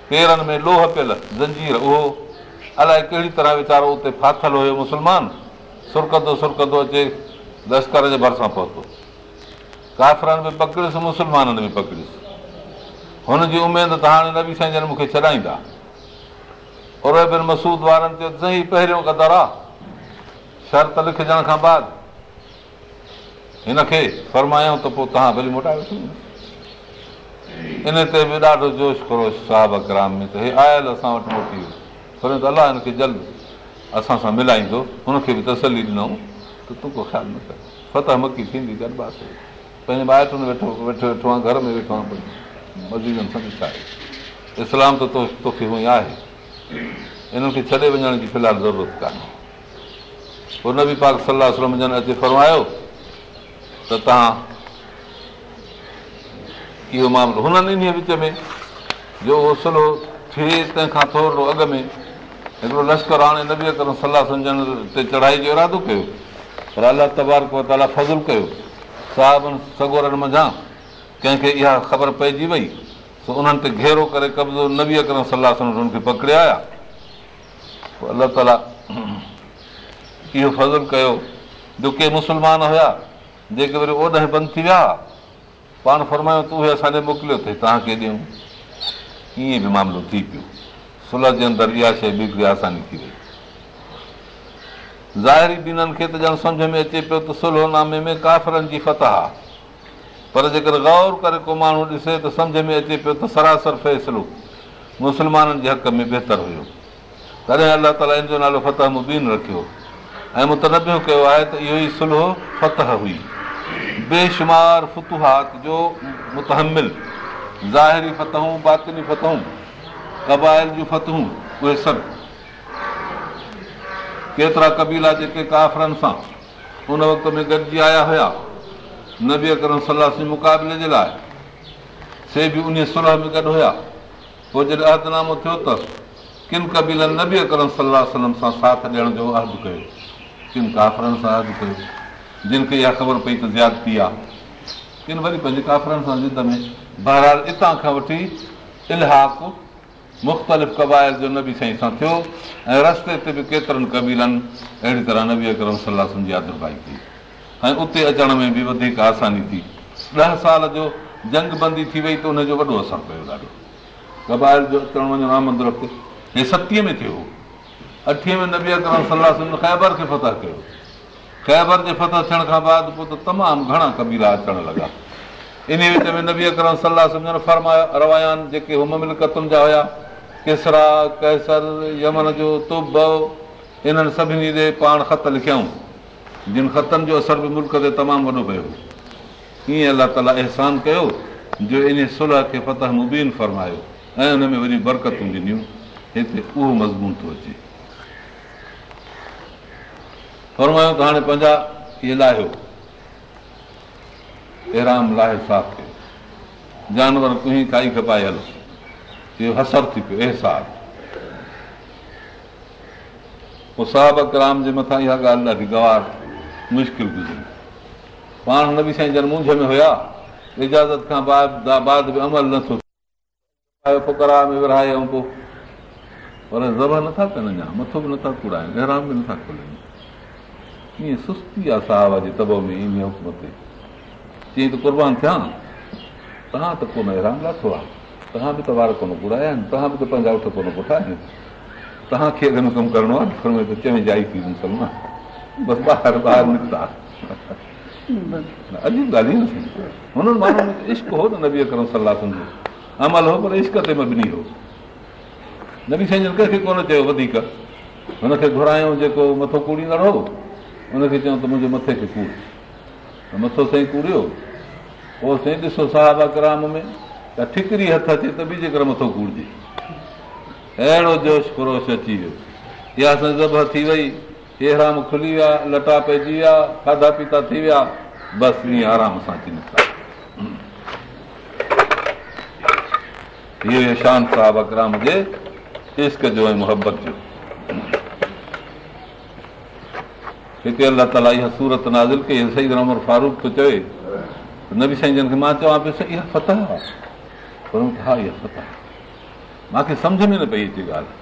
पेरनि में लोह पियल ज़ंजीर उहो अलाए कहिड़ी तरह वीचारो उते फाथल हुयो मुस्लमान सुरकंदो सुरकंदो अचे लश्कर जे भरिसां पहुतो काफ़रनि में पकड़ियुसि मुस्लमाननि में पकड़ियुसि हुनजी जी उमेदु त हाणे नबी साईं जन मूंखे छॾाईंदा और मसूद वारनि चयो ज़ही पहिरियों कदारु आहे शर्त लिखजण खां बाद हिनखे खे फरमायूं त पोइ तव्हां भली मोटाए वठो इन ते बि ॾाढो जोश करो साहब ग्राम में त हे आयल असां वटि मोटी वियो पर अलाह हिनखे जल्द असां सां मिलाईंदो हुनखे बि तसली ॾिनऊं त तूं को ख़्यालु न कर फतह मकी थींदी गरबा ते पंहिंजे माइटनि घर में वेठो आहे मज़ीदनि छा आहे इस्लाम त तोखे हूअं ई आहे इन खे छॾे वञण जी फिलहालु ज़रूरत कोन्हे उहो न बि पाक सलाहु अचे फरमायो त तव्हां इहो मामिलो हुननि इन विच में जो हौसलो थिए तंहिंखां थोरो अॻु में हिकिड़ो लश्कर हाणे नबी सलाह सम्झण ते चढ़ाई जो इरादो कयो पर अलाह ताला तबारक कयो साहिबनि सगोरनि मज़ा कंहिंखे इहा ख़बर पइजी वई सो उन्हनि ते घेरो करे कब्ज़ो न वीअ पकड़े आया पोइ अलाह ताला इहो फज़ल कयो जो के मुस्लमान हुया जेके वरी ओॾे बंदि थी विया पाण फरमायो त उहे असांजे मोकिलियो अथई तव्हांखे ॾियूं ईअं बि मामिलो थी पियो सुलह जे अंदरि इहा शइ बि आसानी थी वई ज़ाहिरी ॿिन्हनि खे त ॼण सम्झ में अचे पियो त सुलहनामे में काफ़रनि जी फतह आहे पर जेकर ग़ौर करे को माण्हू ॾिसे त सम्झ में अचे पियो त सरासर फ़ैसिलो मुस्लमाननि जे हक़ में बहितरु हुयो तॾहिं अलाह ताला हिन जो नालो फतह मुबीन रखियो ऐं मुतनबियो कयो आहे त इहो ई सुलह फतह हुई बेशुमार फुतुहात जो मुतहमिल ज़ाहिरी फतहूं बातिनी फतहूं क़बाइल जूं फतहूं उहे सभु केतिरा कबीला जेके काफ़रनि सां उन वक़्त में गॾिजी आया हुया नबी अकरम सलाह जे मुक़ाबले जे लाइ से बि उन सुलह में गॾु हुया पोइ जॾहिं अहदनामो थियो त किन कबीलनि नबी अकरम सलाह सलम सां साथ ॾियण जो अर्ज़ु कयो किन काफ़रनि सां अर्ज़ु कयो जिन खे इहा ख़बर पई त ज़्याद थी आहे किन वरी पंहिंजे काफ़रनि सां ज़िद में बहरहाल हितां खां वठी इलहक़ु मुख़्तलिफ़ क़बाइल जो नबी साईं सां थियो ऐं रस्ते ते बि केतिरनि कबीलनि अहिड़ी तरह नबी अकरम सलाह सम्झी जी आदबाई थी ऐं उते अचण में बि वधीक आसानी थी ॾह साल जो जंग बंदी थी वई त हुन वॾो असरु पियो ॾाढो कबायल जो अचणु वञणु आहे मंदर ते हे सतीअ में थियो अठीअ में नबीअ करम सल ख़ैबर खे फ़तह कयो ख़ैबर जे फतह थियण खां बाद पोइ त तमामु घणा कबीला अचणु लॻा इन विच में नबी अकरम सलाह सम्झण रवायान जेके कतु जा हुया केसरा कैसर यमन जो तुब इन्हनि सभिनी ते पाण ख़त लिखियऊं जिन ख़तनि जो असरु बि मुल्क ते तमामु वॾो पियो ईअं अलाह ताला अहसान कयो जो इन सुलह खे फतह मुबीन फरमायो ऐं हुन में वरी बरकतूं ॾिनियूं हिते उहो मज़मून थो अचे फरमायो त हाणे पंहिंजा लाहियो एराम लाहे साफ़ कयो जानवर काई खपाए हलो इहो हसर थी पियो अहसास कराम जे मथां इहा ॻाल्हि ॾाढी गवार मुश्किल गुज़री पाण बि साईं जन मुंझ में हुया इजाज़त खां बाद बि अमल न थियो फुकरा में ऐं पोइ पर ज़बर नथा कनि अञा मथो बि नथा कुड़ाइनिराम बि नथा खुलनि ईअं सुस्ती आहे साहब तब में इन हुकुम ते चई त कुर्बान थिया तव्हां त कोन हैरान लाथो आहे तव्हां बि त वार कोन कूड़ाया आहिनि तव्हां बि त पंहिंजा उठ कोन कोठा आहिनि तव्हांखे में कमु करिणो आहे चवे जाई थी मुसलमान बसि निकिता अॼु ॻाल्हियूं इश्क हो न सलाह अमल हो पर इश्क ते मबनी हो नबी साईं कंहिंखे कोन चयो वधीक हुनखे घुरायूं जेको मथो कूड़ींदड़ हो हुनखे चयूं त मुंहिंजे मथे खे कूड़ मथो साईं कूड़ियो पोइ साईं ॾिसो साहिब क्राम में त ठिकरी हथ अचे त बि जेकर मथो कूड़जे अहिड़ो जोश परोश अची वियो इहा असां सब थी वई चेहराम खुली विया लटा पइजी विया खाधा पीता थी विया बसि ई आराम सां अची निकिरा शान साहिब अकराम जे इश्क जो मुहबत जो हिते अल्ला तूरत नाज़ कई सही रूख थो चए नबी साईं मां चवां पियो मूंखे सम्झ में न पई अचे ॻाल्हि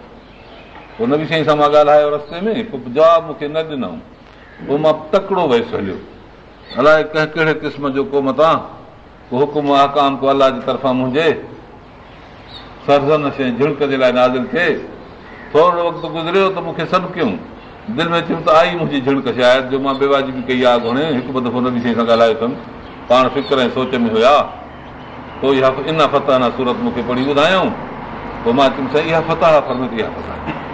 पोइ नबी साईं सां मां ॻाल्हायो रस्ते में पोइ जवाबु मूंखे न ॾिनऊं पोइ मां तकिड़ो वयुसि हलियो अलाए कंहिं कहिड़े क़िस्म जो को को को मता हुकुम आकाम अलाह जी तरफां मुंहिंजे सरज़न से झिड़क जे लाइ नाज़िल थिए थोरो वक़्तु गुज़रियो त मूंखे सभु कयूं दिलि में चयुमि त आई मुंहिंजी झिड़क शायदि जो मां बेवाजी बि कई आहे घणे हिकु ॿ दफ़ो नबी साईं सां ॻाल्हायो अथमि पाण फ़िक्र ऐं सोच में हुया पोइ इहा इन फताह सूरत मूंखे पढ़ी ॿुधायूं पोइ मां चयुमि साईं इहा फताह फताह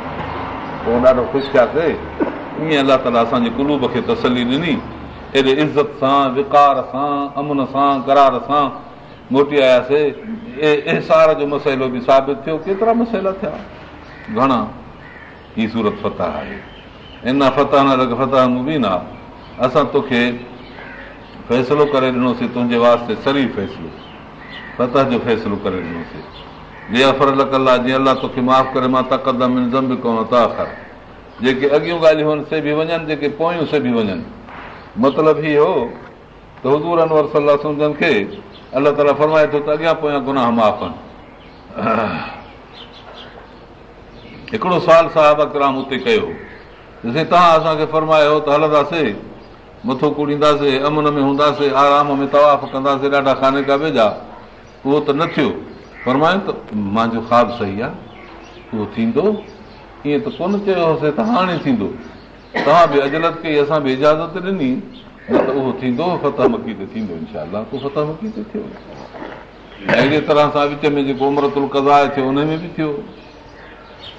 पोइ ॾाढो ख़ुशि थियासीं ईअं अलाह ताला असांजे कुलूब खे तसली ॾिनी एॾे इज़त सां विकार सां अमन सां करार सां मोटी आयासीं ऐं अहसार जो मसइलो बि साबित थियो केतिरा मसइला थिया घणा ही सूरत फतह आहे इन फतह न फतह मुबीना असां तोखे फ़ैसिलो करे ॾिनोसीं तुंहिंजे वास्ते सरी फ़ैसिलो फतह जो फ़ैसिलो करे ॾिनोसीं जे अफरा जीअं जेके वञनि जेके पोयूं से बि वञनि मतिलबु अॻियां पोयां गुनाह माफ़ हिकिड़ो साल अकराम हुते कयो तव्हां असांखे फरमायो त हलंदासीं मथो कुॾींदासीं अमन में हूंदासीं आराम में तवाफ कंदासीं ॾाढा खाने का वेझा उहो त न थियो फरमायो त मुंहिंजो ख़्वाबु सही आहे उहो थींदो ईअं त कोन चयो चयोसीं त हाणे थींदो तव्हां बि अजलत कई असां बि इजाज़त ॾिनी न त उहो थींदो फतह मकी ते थींदो इनशा फतह मकी ते थियो अहिड़े तरह सां विच में जेको कज़ा थियो उन में बि थियो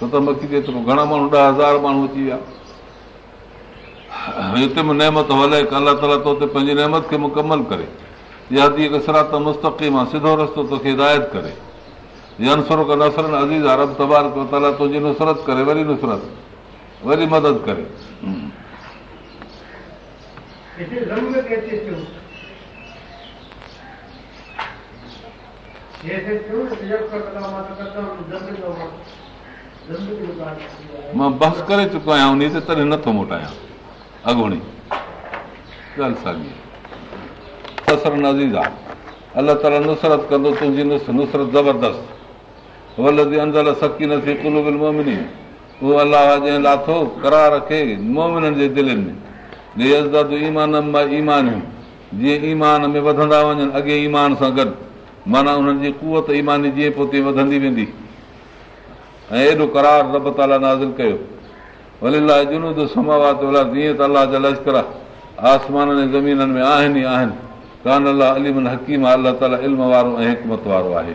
फतह मकी ते घणा माण्हू ॾह हज़ार माण्हू अची विया हिते बि नेमत हले अलाह ताला तो पंहिंजी नेमत खे मुकमल करे यादि कसरात मुस्तक़ी मां सिधो रस्तो तोखे हिदायत करे ज़ीज़ आहे रब सबार कयो तुंहिंजी नुसरत करे वरी नुसरत वरी मदद करे मां बस करे चुको आहियां उन ते तॾहिं नथो मोटायां अॻणी नसर अज़ीज़ आहे अला ताला नुसरत कंदो तुंहिंजी नुसरत ज़बरदस्त वली नार खे ईमान में वधंदा अॻे ईमान सां गॾु माना ईमानी जीअं एॾो करार रब ताला नाज़िल कयो लश्कर आसमान में आहिनि ई आहिनि कान अलाह हकीम ताला इल्म वारो ऐं हिकमत वारो आहे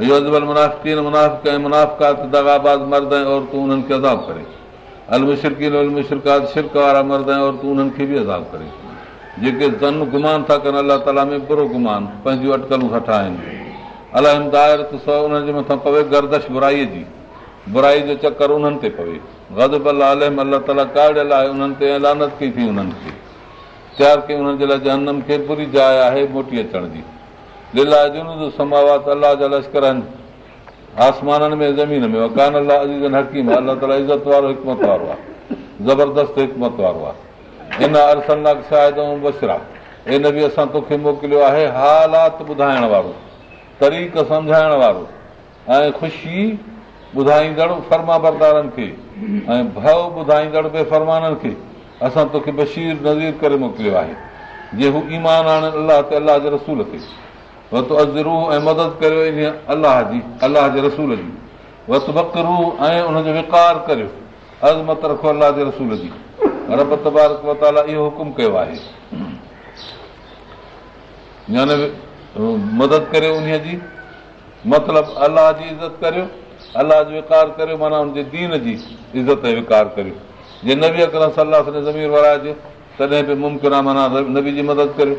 मुनाफ़ा दगाबाद मर्द ऐं औरतूं उन्हनि खे अदाब करे अलमि शिरकीन शिरक वारा मर्द ऐं औरतूं उन्हनि खे बि अदा करे जेके ज़न गुमान था कनि अलाह ताला में बुरो गुमान पंहिंजूं अटकलूं सठा आहिनि मथां पवे गर्दश बुराईअ जी बुराई जो चकर उन्हनि ते पवे गज़ब अल अलाह ताला कारियल आहे उन्हनि ते लानत कई थी उन्हनि खे तयारु कई उन्हनि जे लाइ जनम खे बुरी जाइ आहे मोटी अचण जी दिला जुनि जो समाउ आहे जा लश्कर आहिनि आसमाननि में ज़मीन में वकान अलाह अलाह हकीम आहे ताला इज़त वारो हिकमत वारो आहे ज़बरदस्त आहे हिन हिन अरसनाक शायदि ऐं बशरा बि असां तोखे मोकिलियो आहे हालात ॿुधाइण वारो तरीक़ सम्झाइण वारो ऐं ख़ुशी ॿुधाईंदड़ फर्मा बरदारनि खे ऐं भउ ॿुधाईंदड़ बेफ़रमाननि खे असां तोखे बशीर नज़ीर करे मोकिलियो आहे जे हू ईमान अलाह ते अलाह जे रसूल ते मदद करियो इन अलाह जी अलाह जे रसूल जी बकरू ऐं उनजो विकार करियो अज़मत रखो अलाह जे रसूल जी रब तबारक वताला इहो हुकुम कयो आहे मदद करियो उन जी मतिलबु अलाह जी इज़त करियो अलाह जो विकार करियो माना हुनजे दीन जी इज़त ऐं विकार करियो जे नबी न साह वराइजे तॾहिं बि मुमकिन आहे माना नबी जी मदद करियो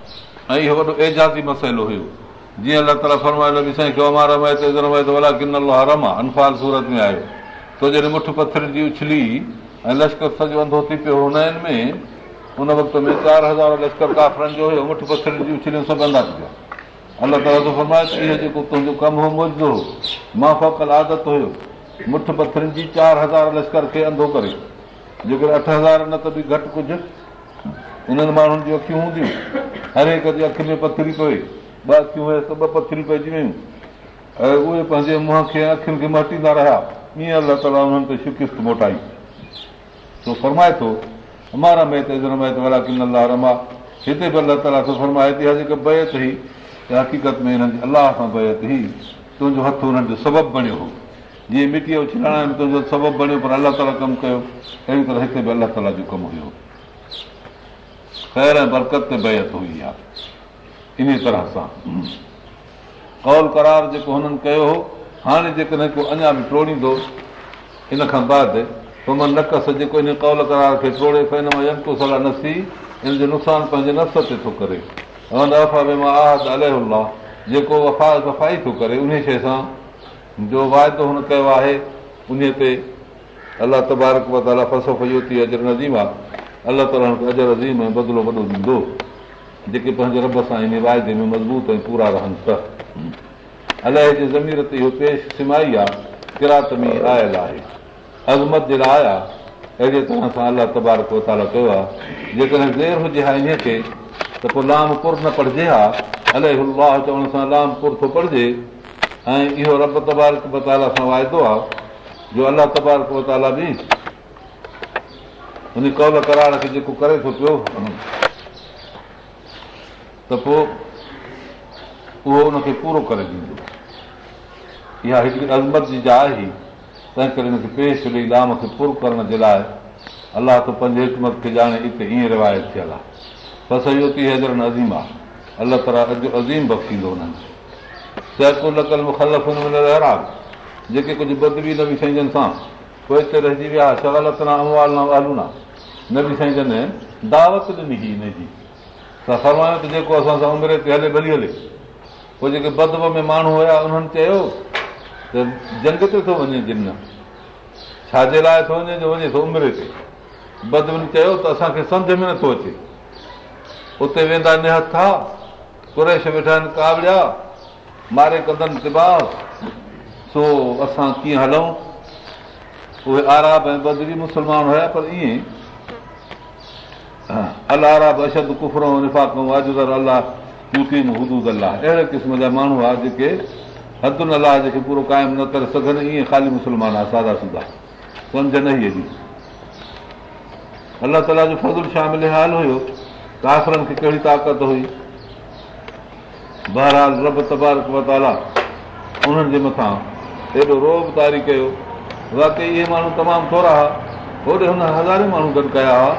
ऐं इहो वॾो एजाज़ी मसइलो हुयो जीअं अलाह ताला फरमायो सूरत में आयो तो जॾहिं मुठ पथर जी उछली ऐं लश्कर सॼो अंधो थी पियो हुन में लश्कर काफ़रनि जो अलाह इहो जेको कमु हो फ़क़ल आदत हुयो मुठ पथरनि जी चारि हज़ार लश्कर खे अंधो करे जेकर अठ हज़ार न त बि घटि कुझु उन्हनि माण्हुनि जूं अखियूं हूंदियूं हर हिकु में पथरियूं पइजी वियूं ऐं रहिया ईअं अलाहनि खे बहित ही हक़ीक़त में बयत ही तुंहिंजो हथु हुननि जो हो जीअं मिटीअ जो छिलाणा तुंहिंजो सबबु बणियो पर अलाह कमु कयो अहिड़ी तरह हिते अलाह जो कमु हुयो ख़ैर ऐं बरकत ते बहित हुई आहे इन तरह सां कौल करार जेको हुननि कयो हो हाणे जेकॾहिं को अञा बि टोड़ींदो इन खां बाद नकस जेको इन कौल करार खे टोड़े पियो मां यंतो सलाह नसी हिन जो नुक़सानु पंहिंजे नफ़्स ते थो करे जेको वफ़ा सफ़ाई थो करे उन शइ सां जो वाइदो हुन कयो आहे उन ते अलाह तबारक फसो तुबारक अजर नज़ीम आहे अलाह ताला अजर अज़ीम ऐं बदिलो वॾो ॾींदो जेके पंहिंजे रब सां हिन वाइदे में मज़बूत ऐं पूरा रहनि था अलाए जे ज़मीर ते इहो पेश सिमाई आहे किरात में आयल आहे अजमत जे लाइ आया अहिड़े तरह सां अलाह तबारक उताला कयो आहे जेकॾहिं देरि हुजे हा इन खे त पोइ लाम पुर न पढ़जे हा अलाए वाह चवण सां लाम पुर थो पढ़जे ऐं इहो रब तबारक बाला सां वाइदो आहे जो अलाह तबारक वताला बि हुन कौल करार खे जेको करे थो पियो त पोइ उहो उनखे पूरो करे ॾींदो इहा हिकिड़ी अज़मत जी जाइ ई तंहिं करे हुनखे पेश ॾेई दाम खे पूरो करण जे लाइ अलाह त पंज हिकमत खे ॼाणे हिते ईअं रिवायत थियल आहे बसि इहो थी हैदर अज़ीम आहे अलाह तराक अॼु अज़ीम बख़्श थींदो हुननि सैकुल हुन जेके कुझु बदबी नईं जन सां वेच रहिजी विया सवलत न अवाल न ॻाल्हि न बि साईं चवंदा आहिनि दावत ॾिनी हुई इनजी असां ख़बर आहियूं त जेको असां सां उमिरि ते हले भली हले पोइ जेके बदब में माण्हू हुया उन्हनि चयो त जंग ते थो वञे जिन छाजे लाइ थो वञे जो वञे थो उमिरि ते बदबन चयो त असांखे सम्झ में नथो अचे उते वेंदा निहथा कुरेश वेठा आहिनि कावड़ा मारे कंदनि तिबा सो असां कीअं हलूं उहे आराब ऐं बदरी मुस्लमान हुया पर ईअं अशद कुफर अलाही अलाह हुदूद अलाह अहिड़े क़िस्म जा माण्हू हुआ जेके हदुनि अलाह जेके पूरो क़ाइमु न करे सघनि ईअं ख़ाली मुस्लमान आहे सादा सुधा सम्झ न ई अॼु अलाह ताला जो फज़ुल शामिल हाल हुयो खे कहिड़ी ताक़त हुई बहरहाल रब तबारक मताला उन्हनि जे मथां एॾो रोब तारी कयो वाकई इहे माण्हू तमामु थोरा हुआ होॾे हुन हज़ारे माण्हू गॾु कया हुआ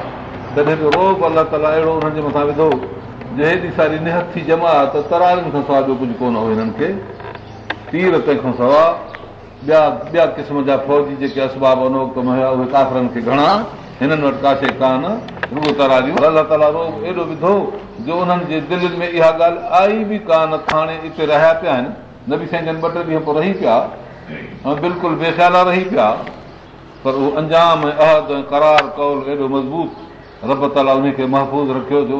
तॾहिं बि रोब अलाह ताला अहिड़ो हुननि जे मथां विधो जे हेॾी सारी निहत थी जमा त तरारियुनि खां सवाइ ॿियो कुझु कोन हो हिननि खे पीर तंहिंखां सवाइ ॿिया ॿिया क़िस्म जा फौजी जेके असबाब अनोप हुया उहे काफ़रनि खे घणा हिननि वटि काशे कान तरारियूं अलाह ताला रोब एॾो विधो जो उन्हनि जे दिलि में इहा ॻाल्हि आई बि कान हाणे हिते रहिया पिया आहिनि न बि साईं जन ॿ टे ॾींहं पोइ रही पिया बिल्कुल बेशाला रही पिया परार कौल मज़बूत रखियो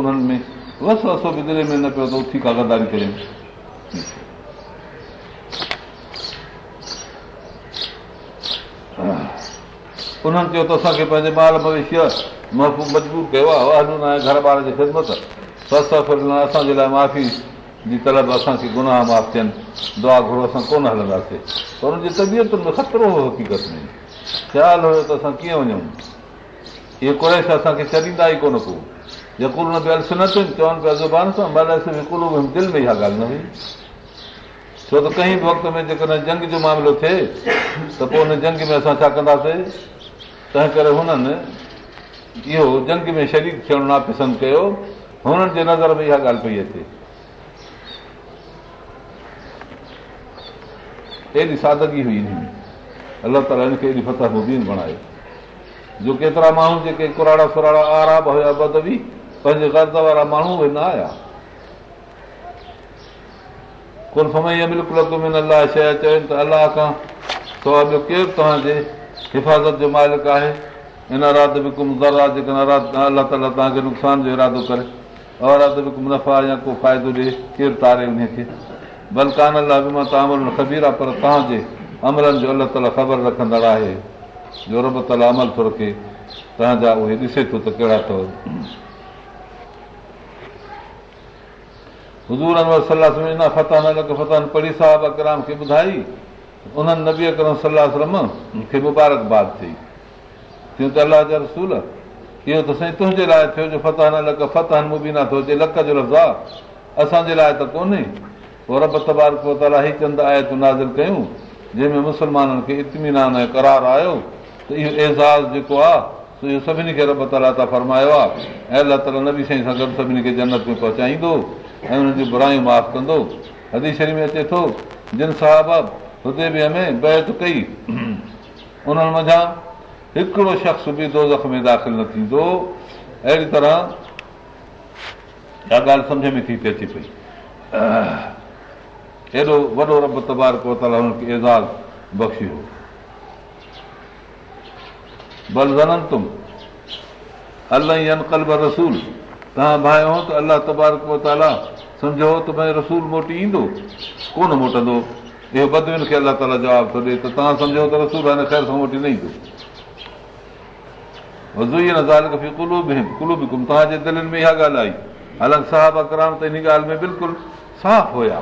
असांखे पंहिंजे माल भविष्य कयो जी तलब असांखे गुनाह माफ़ थियनि दुआ घुरो असां कोन हलंदासीं पर हुनजी तबियतुनि में ख़तरो हो हक़ीक़त में ख़्यालु हुयो त असां कीअं वञूं इहे कुरेश असांखे छॾींदा ई कोन को जेकुल जे कुल सुनत चवनि पिया ज़ुबान सां दिलि में इहा ॻाल्हि न हुई छो त कंहिं बि वक़्त में जेकॾहिं जंग जो मामिलो थिए त पोइ हुन जंग में असां छा कंदासीं तंहिं करे हुननि इहो जंग में शरीक थियणु नापसंदि कयो हुननि जे नज़र में इहा ॻाल्हि पई अचे एॾी सादगी हुई अलाह ताला हिनखे एॾी मुबीन बणायो जो केतिरा माण्हू जेके कुराड़ा सुराड़ा आरा हुया पंहिंजे गर्द वारा माण्हू न आया चयनि त अलाह खां हिफ़ाज़त जो मालिक आहे इन राति नुक़सान जो इरादो करे या को फ़ाइदो ॾिए केरु तारे उनखे बलकान ख़बीर आहे पर तव्हांजे अमलनि जो उहे ॾिसे थो त कहिड़ा अथव मुबारकबाद थी रसूल फतह लख जो आहे असांजे लाइ त कोन्हे पोइ रबता पोइ ताला ही चंद आया कयूं जंहिंमें मुस्लमाननि खे इतमिनान ऐं करार आयो त इहो एज़ाज़ जेको आहे सभिनी खे रब ताला तां फरमायो आहे ऐं अलाह ताला नबी साईं सां गॾु सभिनी खे जन्नत पहुचाईंदो ऐं हुननि जी बुराई माफ़ु कंदो हदीशरी में अचे थो जिन साहबा हुते बि हमे बहत कई उन्हनि मथां हिकिड़ो शख़्स बि दोज़ में दाख़िल न थींदो अहिड़ी तरह इहा ॻाल्हि समुझ में थी अचे पई अलताल मोटी ईंदो कोन मोटंदो खे अलाह जवाब थो ॾे ख़ैर सां मोटी न ईंदो आई हुया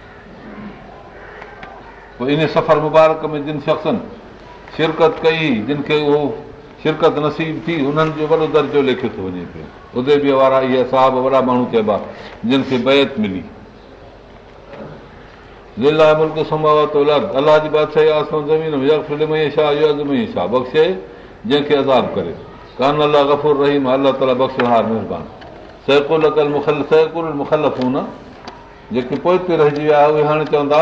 इन सफ़र मुबारक में जिन शख़्सनि शिरकत कई जिन खे उहो शिरकत नसीब थी उन्हनि जो वॾो दर्जो लेखियो थो वञे पियो बि वारा वॾा माण्हू चइबा जिन खे बेत मिली अलाह जी आज़ादु करे कान अलाह ते रहिजी विया चवंदा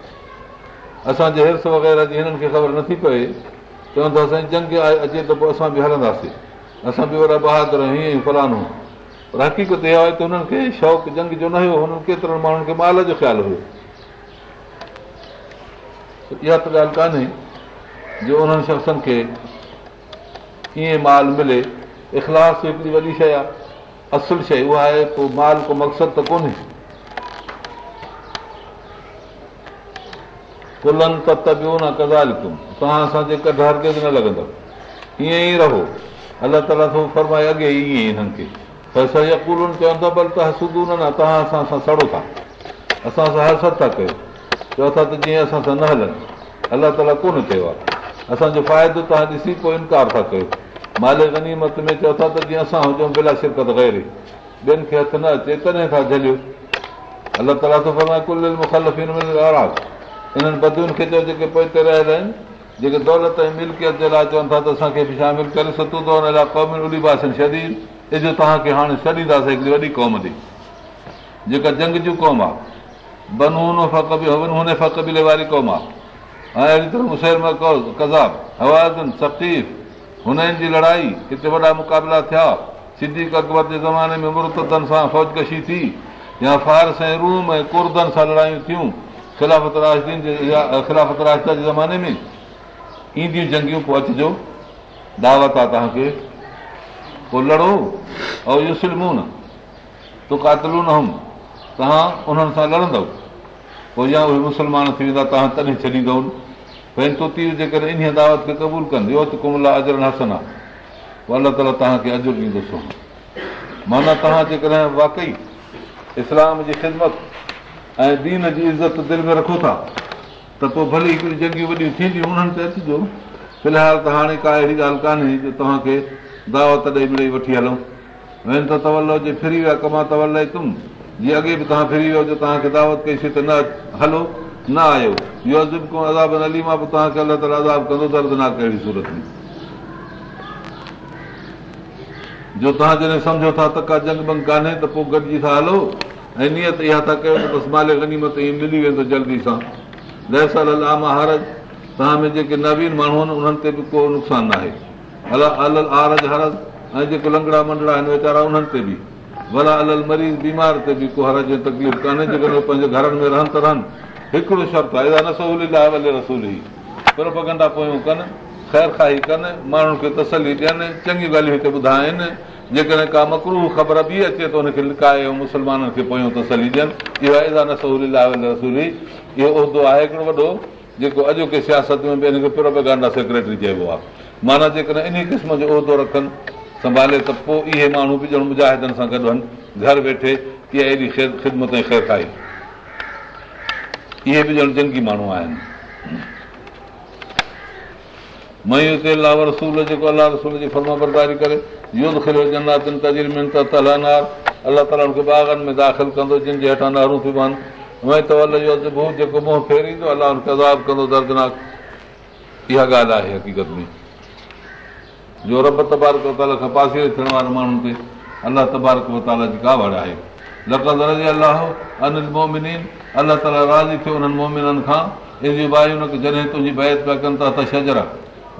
असांजे हिर्स वग़ैरह जी हिननि खे ख़बर नथी पए चवनि था जंग अचे त पोइ असां बि हलंदासीं असां बि वॾा बहादुर हीअं ई फलानो पर हक़ीक़त इहा आहे त हुननि खे शौक़ु जंग जो न हुयो हुननि केतिरनि माण्हुनि खे माल जो ख़्यालु हुयो इहा त ॻाल्हि कान्हे जो उन्हनि शख़्सनि खे कीअं माल मिले इख़लास हिकिड़ी वॾी शइ आहे असुलु शइ उहा आहे पोइ माल को मक़सदु त कोन्हे कुलनि तत ॿियो न कदा तव्हां सां कॾहिं हरगे न लॻंदव ईअं ई रहो अलाह ताला थो फरमाए अॻे ईअं ई हिननि खे चवनि था भले सुधू न तव्हां असां सां सड़ो था असां सां हरसत था कयो चओ था त जीअं असां सां न हलनि अलाह ताला कोन चयो आहे असांजो फ़ाइदो तव्हां ॾिसी पोइ इनकार था कयो माल गनीमत में चओ था त जीअं असां हुजूं बिला शिरकत करे ॿियनि खे हथु न अचे तॾहिं था झलियो अलाह ताला थो फरमाए कुल मुखालफ़ी आराम हिननि बदून खे चयो जेके पोइते रहियल आहिनि जेके दौलत ऐं मिल्कियत जे लाइ चवनि था त असांखे बि शामिलु करे सघूं था हुन लाइ क़ौमी उॾी बाशन छॾी अॼु तव्हांखे हाणे छॾींदासीं हिकिड़ी वॾी क़ौम ते जेका जंग जूं क़ौम आहे हुन हुन बनूनीले वारी क़ौम आहे ऐं अहिड़ी तरह मुसैर कज़ाब हवाज़न सतीफ़ हुननि जी लड़ाई हिते वॾा मुक़ाबिला थिया सिद्धिक अकबर जे ज़माने में मुरतनि सां फ़ौजकशी थी या फारस ऐं रूम ऐं कुर्दनि सां लड़ायूं थियूं ख़िलाफ़त राजदिन ख़िलाफ़त राजस्थ जे ज़माने में ईंदियूं जंगियूं पोइ अचिजो दावत आहे तव्हांखे पोइ लड़ो ऐं इहो सुलू न तो कातलून हुड़ंदव पोइ या उहे मुस्लमान थी वेंदा तव्हां तॾहिं छॾींदव भई तोती हुजे इन दावत खे क़बूल कंदु कोला अज हसन आहे पोइ अला ताला तव्हांखे अज ॾींदोसो माना तव्हां जेकॾहिं वाक़ई इस्लाम जी ख़िदमत ऐं दीन जी इज़त दिलि में रखो था त पोइ भलीहाल त हाणे का अहिड़ी ॻाल्हि कान्हे दावत हलूं अॻे बि तव्हां फिरी वियो दावत कई त न हलो न आयो इहो कंदो में जो तव्हां जॾहिं सम्झो था त का जंग बंग कान्हे त पोइ हलो ऐं नियत इहा था कयो त बसि माले गनीमत ई मिली वेंदो जल्दी सां ॾह साल आम तव्हां में जेके नवीन माण्हू आहिनि उन्हनि ते बि को नुक़सानु न आहे अला अल आरज हरज ऐं जेके लंगड़ा मंडड़ा आहिनि वीचारा उन्हनि ते बि भला अलॻि मरीज़ बीमार ते बि को हरज जे तकलीफ़ कान्हे जेकॾहिं पंहिंजे घरनि में रहनि त रहनि हिकिड़ो शर्त आहे न सवली लाइ रसूल पर पगंडा पोयूं कनि ख़ैर खाई कनि माण्हुनि खे तसली ॾियनि चङियूं ॻाल्हियूं हिते ॿुधाइनि जेकॾहिं का मकरू ख़बर बि अचे त हुनखे लिकाए मुस्लमाननि खे पोयूं तसली ॾियनि इहो इहो उहिदो आहे हिकिड़ो वॾो जेको अॼोके सियासत में बि हिनखे प्रोपेगांडा सेक्रेटरी चइबो आहे माना जेकॾहिं इन क़िस्म जो उहिदो रखनि संभाले त पोइ इहे माण्हू बि ॼण मुजाहिदनि सां गॾु वञनि घर वेठे इहा ख़िदमत ऐं ख़ैर इहे बि ॼण जंगी माण्हू आहिनि اللہ में दाख़िल कंदो जिन थी बहन जेको फेरींदो अलाह आहे अलाह तबारक जी कावड़ आहे बहस पिया कनि था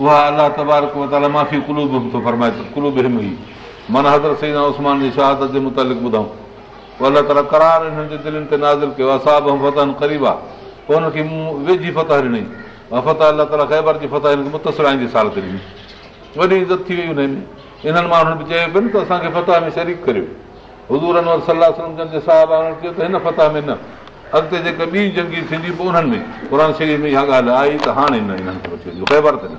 उहा अलाह तबारक मताला माफ़ी कुलूब बि फरमाए थो कुलूब हिम ई माना हज़रत सई उस्मान जी शहादत जे मुतालिक़ ॿुधऊं पोइ अलाह ताला करार हिननि जे दिलनि ते नाज़ कयो आहे साहब ऐं फताह क़रीब आहे पोइ हुनखे मूं वेझी फतह ॾिनई फतह अलाह ताला ख़ैबर जी फतह हिनखे मुतसिर आईंदी साल ते ॾिनी वॾी इज़त थी वई हुन में इन्हनि माण्हुनि चए पियो न त असांखे फतह में शरीक करियो हुज़ूरनि वटि सलाह साहिब हिन फतह में न अॻिते जेके ॿी जंगी थींदी पोइ उन्हनि में क़ुर शरीफ़ में इहा ॻाल्हि आई त हाणे न हिननि खे ख़ैबर त न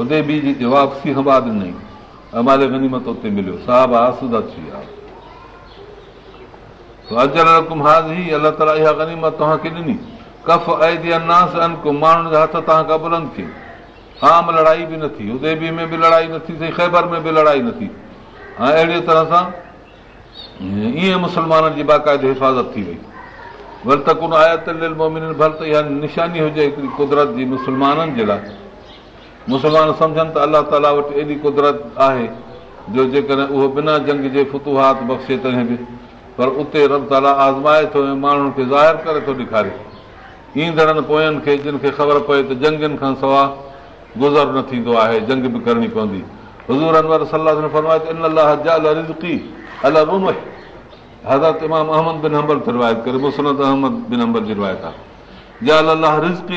उदेबी जी वापसी हा ॾिनई बि न थी उदेबी में बि लड़ाई नथी से ख़ैबर में बि लड़ाई न थी हा अहिड़े तरह सां ईअं मुसलमाननि जी बाक़ाइदे हिफ़ाज़त थी वई वरी त कुन आया निशानी हुजे हिकिड़ी कुदरत जी मुस्लमाननि जे लाइ मुस्लमान सम्झनि त अलाह ताला वटि एॾी कुदरत आहे जो जेकॾहिं उहो बिना जंग जे फुतूहात बख़्शे तॾहिं बि पर उते रब ताला आज़माए थो ऐं माण्हुनि खे ज़ाहिर करे थो ॾेखारे ईंदड़नि पोयनि खे जिन खे ख़बर पए त जंग खां सवाइ गुज़र न थींदो आहे जंग बि करणी पवंदी हज़ूर अनवर सलाह फरमाए त इन हज़रत इमाम अहमद बिन रिवायत करे मुस्ल अहमद बिन नंबर जी रिवायत आहे जाल अलाह रिज़की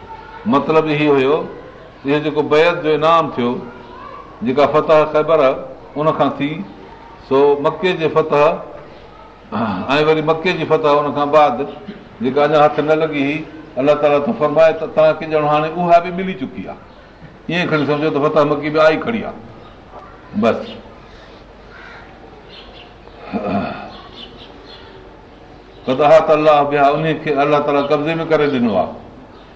मतिलबु इहो हुयो इहो जेको बैत जो इनाम थियो जेका फतह आहे थी सो मके जे फतह ऐं वरी मके जी फतह बाद जेका अञा हथ न लॻी हुई अलाह ताला त फरमाए त तव्हांखे ॼण हाणे उहा बि मिली चुकी आहे ईअं खणी सम्झो त फतह मकी बि आई खणी आहे बसि त अलाह उन खे अलाह ताला कब्ज़े में करे ॾिनो आहे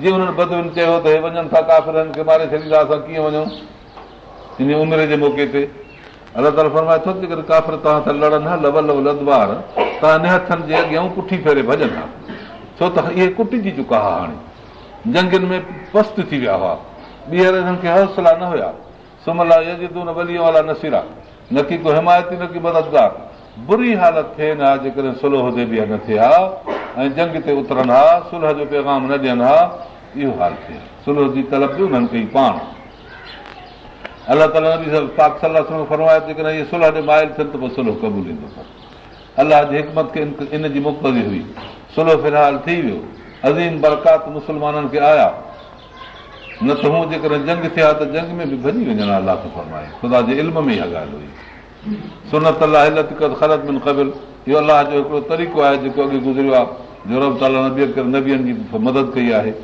जीअं हुननि बदबिन चयो खे मारे छॾींदा कीअं उमिरि जे मौक़े ते हथनि जे अॻियां पुठी फेरे भॼनि हा छो त इहे कुटिजी चुका हुआ हाणे जंगियुनि में पस्त थी विया हुआ ॿीहर हौसला न हुया सुमला वाला नसीरा न की को हिमायती न की मददगारु बुरी हालत थिए न जेकॾहिं सुलह ते बि न थिए हा ऐं जंग ते उतरनि हा सुलह जो पैगाम न ॾियनि हा इहो हाल थिए सुलह जी तलब बि उन्हनि कई पाण अलाह ताला बि पाक सलाह फरमायो जेकॾहिं इहे सुलह ॾे माइल थियनि त पोइ सुलह क़बूल ईंदो अलाह जी हिकमत खे इन जी मुक्त हुई सुलह फ़िलहाल थी वियो अज़ीम बरकात मुस्लमाननि खे आया न त हू जेकॾहिं जंग थिया त जंग में बि भॼी वञनि अलाह सां फरमाए ख़ुदा जे इल्म में इहा ॻाल्हि हुई कर नबियनि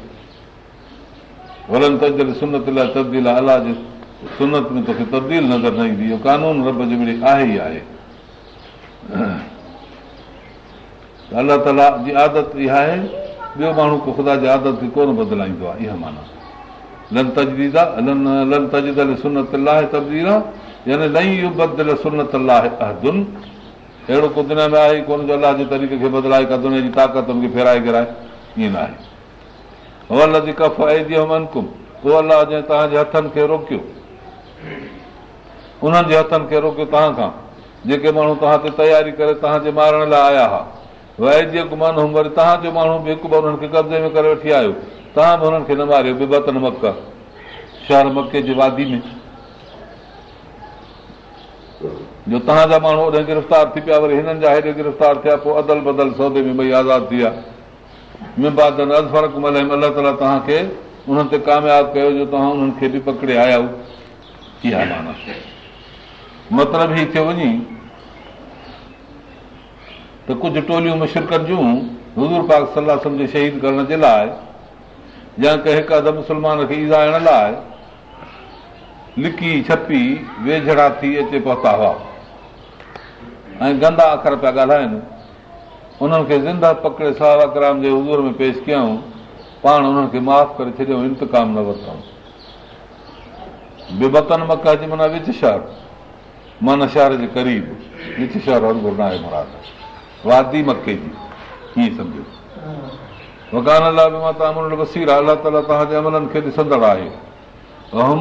जी आदत इहा आहे ॿियो माण्हू यानी नई सुनतु अहिड़ो को दुनिया में आहे कोन जो अलाह जे तरीक़े खे बदिलाए ताक़त जे हथनि खे रोकियो तव्हां खां जेके माण्हू ते तयारी करे तव्हांजे मारण लाइ आया हुआ तव्हांजो माण्हू बि हिकु करे वठी आयो तव्हां बि हुननि खे न मारियो मक शहर मके जी वादी में जा माण्हू गिरफ़्तार थी पिया वरी हिननि जा हेॾे गिरफ़्तार थिया पोइ अदल बदल सौदे में भई आज़ादु थी कामयाबु कयो मतिलब ई कुझु टोलियूं मशरक जूं हज़ूर पाक सलाह शहीद करण जे लाइ या कंहिं हिकु अध मुस्लमान खे ईज़ाइण लाइ लिकी छपी वेझड़ा थी अचे पहुता हुआ ऐं गंदा अखर पिया ॻाल्हाइनि उन्हनि खे ज़िंदा पकिड़े सावा में पेश कयूं पाण उन्हनि खे माफ़ करे छॾियऊं इंतकाम न वरितऊं बेबतन मका जी माना विच शहर माना शहर जे क़रीब विच शहर गुरु न आहे महाराज वादी मके जी कीअं सम्झो मकान अलाह बि मां तव्हां वसीर अलाह ताला तव्हांजे अमलनि खे ॾिसंदड़ आहे अहम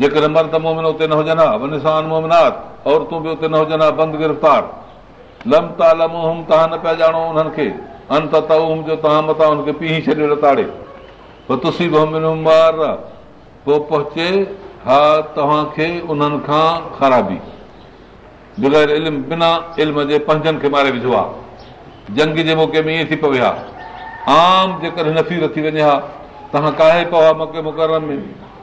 जेकॾहिं मर्द मोमिन उते न हुजनि हा मोमिनात औरतूं बि उते न हुजनि हा बंदि गिरफ़्तार लम ता तव्हां न पिया ॼाणो उन्हनि खे अंत जो तव्हां मथां हुनखे पी छॾियो लताड़े पहुचे हा तव्हांखे उन्हनि खां ख़राबी बग़ैर इल्म बिना इल्म जे पंजनि खे मारे विझो आहे जंग जे मौक़े में ईअं थी पवे हा आम जेकॾहिं नफ़ी रखी वञे हा तव्हां काहे पियो आहे मौके मुकरम में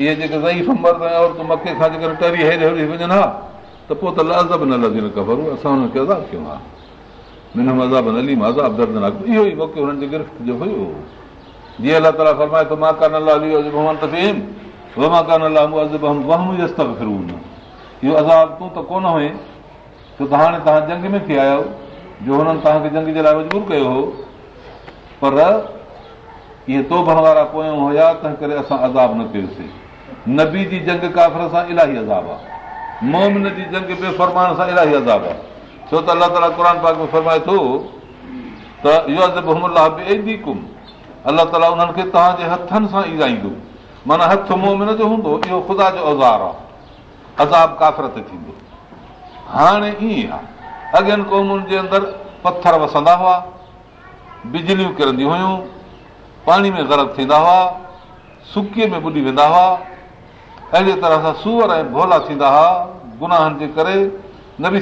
इहे जेके औरतूं मके खां जेकर वञनि हा त पोइ त हुननि खे अज़ाब कयूं अज़ाब तूं त कोन हुई छो त हाणे तव्हां जंग में थी आयो जो हुननि तव्हांखे जंग जे लाइ मजबूर कयो हो पर इहे तोभण वारा पोयूं हुया तंहिं करे असां अज़ाब न कयोसीं नबी जी जंग काफ़िर सां इलाही अज़ाब आहे मोमिन जी जंग बे फरमाइण सां इलाही अज़ाब आहे छो त अल्ला ताला क़ुर पाक में फरमाए थो त इहो अल्ला ताला उन्हनि खे तव्हांजे हथनि सां ईंदो माना हथ मोमिन जो हूंदो इहो ख़ुदा जो औज़ार आहे अज़ाब काफ़िर ते थींदो हाणे ईअं आहे अॻियनि क़ौमुनि जे अंदरि पथर वसंदा हुआ बिजलियूं किरंदियूं हुयूं पाणी में गरत थींदा हुआ सुकीअ में ॿुॾी वेंदा हुआ अहिड़ी तरह सां सूअर ऐं भोला थींदा हुआ गुनाहनि जे करे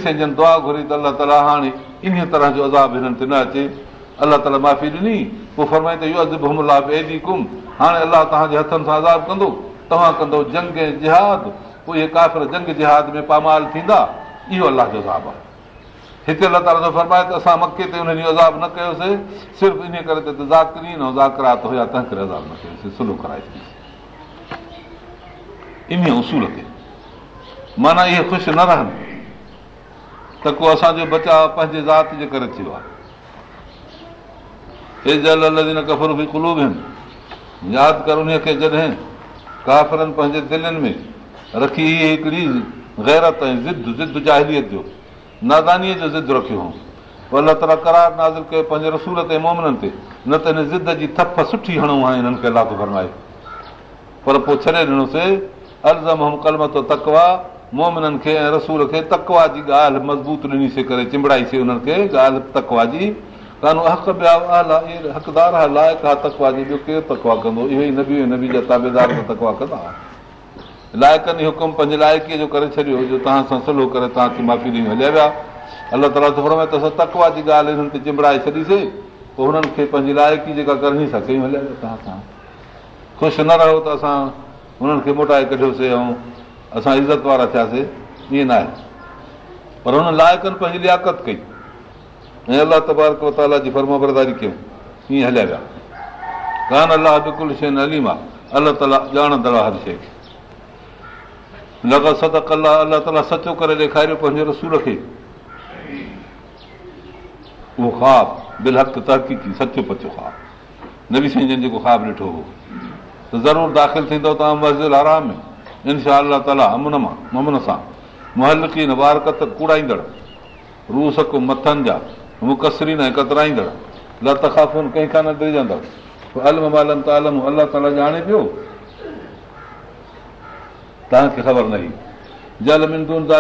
साईं जन दुआ घुरी त अलाह ताला हाणे इन तरह जो अज़ाब हिननि ते न अचे अलाह ताला माफ़ी ॾिनी पोइ फरमाई त इहो एॾी कुम हाणे अलाह तव्हांजे हथनि सां अज़ाब कंदो तव्हां कंदो जंग ऐं जिहाद पोइ इहे काफ़िर जंग जिहाद में पामाल थींदा इहो अलाह जो अज़ाब आहे हिते अलाह ताला जो फरमाए त असां मके ते हुननि जो अज़ाब न कयोसीं सिर्फ़ु इन करे त ज़ात ॾिनी ज़ाकिरात हुया तंहिं करे अज़ाब न कयोसीं सुलो कराए छॾियोसीं माना इहे ख़ुशि न रहनि त को असांजो बचाव पंहिंजे ज़ात जे करे थियो आहे यादि हिकिड़ी गैरत ऐं नादानी जो ज़िद रखियो अलाह ताला करार नाज़ कयो पंहिंजे रसूल ते न त हिन ज़िद जी थप सुठी हणूं हिननि खे लाथो भरमाए पर पोइ छॾे ॾिनोसीं तकवा जी हुकुम पंहिंजे लाइकीअ जो करे छॾियो जो तव्हां सां सलो करे माफ़ी ॾेई हलिया विया अलाह ताला तकवा जी ॻाल्हि चिंबड़ाए छॾीसीं पंहिंजी लाइक़ी जेका करणी सां ख़ुशि न रहो त असां हुननि खे मोटाए कढियोसीं ऐं असां इज़त वारा थियासीं ईअं न आहे पर हुन लाइक़नि पंहिंजी लियाकत कई ऐं अलाह तबारक कयो त अला जी कयूं ईअं हलिया विया कान अला बिल्कुलु अलाह ताला ॼाणंदड़ दड़ा हर शइ खे लॻा सत कला अलाह ताला सचो करे ॾेखारियो पंहिंजे रसूल खे उहो ख़्वाबु बिलहक़ तहक़ीक़ी सचो पचो ख़्वाबु नवी साईं जन जेको ख़्वाबु ॾिठो हो त ज़रूरु दाख़िल थींदो तव्हां मस्जिद आराम में इनशा अलाह तालात कूड़ाईंदड़ रूसरीनाईंदड़ अलाह ताला ॼाणे पियो तव्हांखे ख़बर न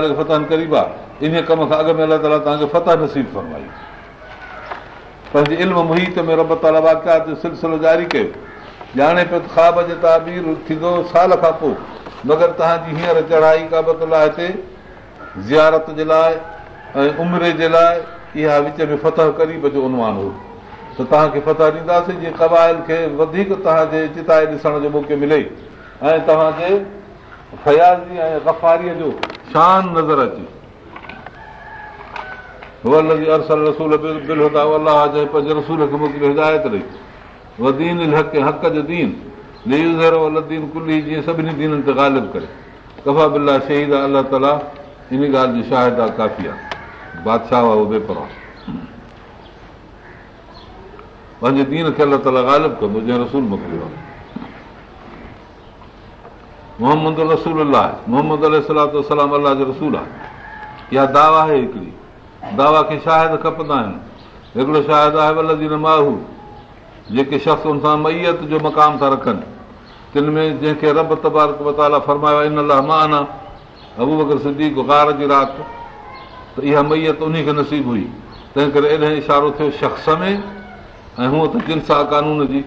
हुई करीब आहे इन कम खां अॻु में अलाह फतह नसीब फरमाई में रबता वाकयात जो सिलसिलो जारी कयो ॼाणे पियो त ख़्वाब जे ताबीर थींदो साल खां पोइ मगर तव्हांजी हींअर चढ़ाई काबत लाइ हिते ज़ियारत जे लाइ ऐं उमिरि जे लाइ इहा विच में फतह क़रीब जो उनवान हो त तव्हांखे फतह ॾींदासीं जीअं क़बाइल खे वधीक तव्हांजे चिताए ॾिसण जो मौक़ो मिले ऐं तव्हांजे फयाज़ी ऐं गफ़ारीअ जो शान नज़र अचे अरसल रसूल रसूल बिल अलाह जे पंहिंजे खे मोकिलियो हिदायत ॾेई पंहिंजे दीन कंदो मोहम्मद रसूल मोहम्मद दावा खे शाहिद खपंदा आहिनि हिकिड़ो शाहिद आहे जेके शख़्स हुन सां मैयत जो मक़ाम था रखनि तिन में जंहिंखे रब तबारक फरमायो इन लाइ मां सिंधी गुगार जी राति त इहा मैयत उन्हीअ खे नसीबु हुई तंहिं करे अॼु इशारो थियो शख़्स में ऐं हूअं त जिनसा कानून जी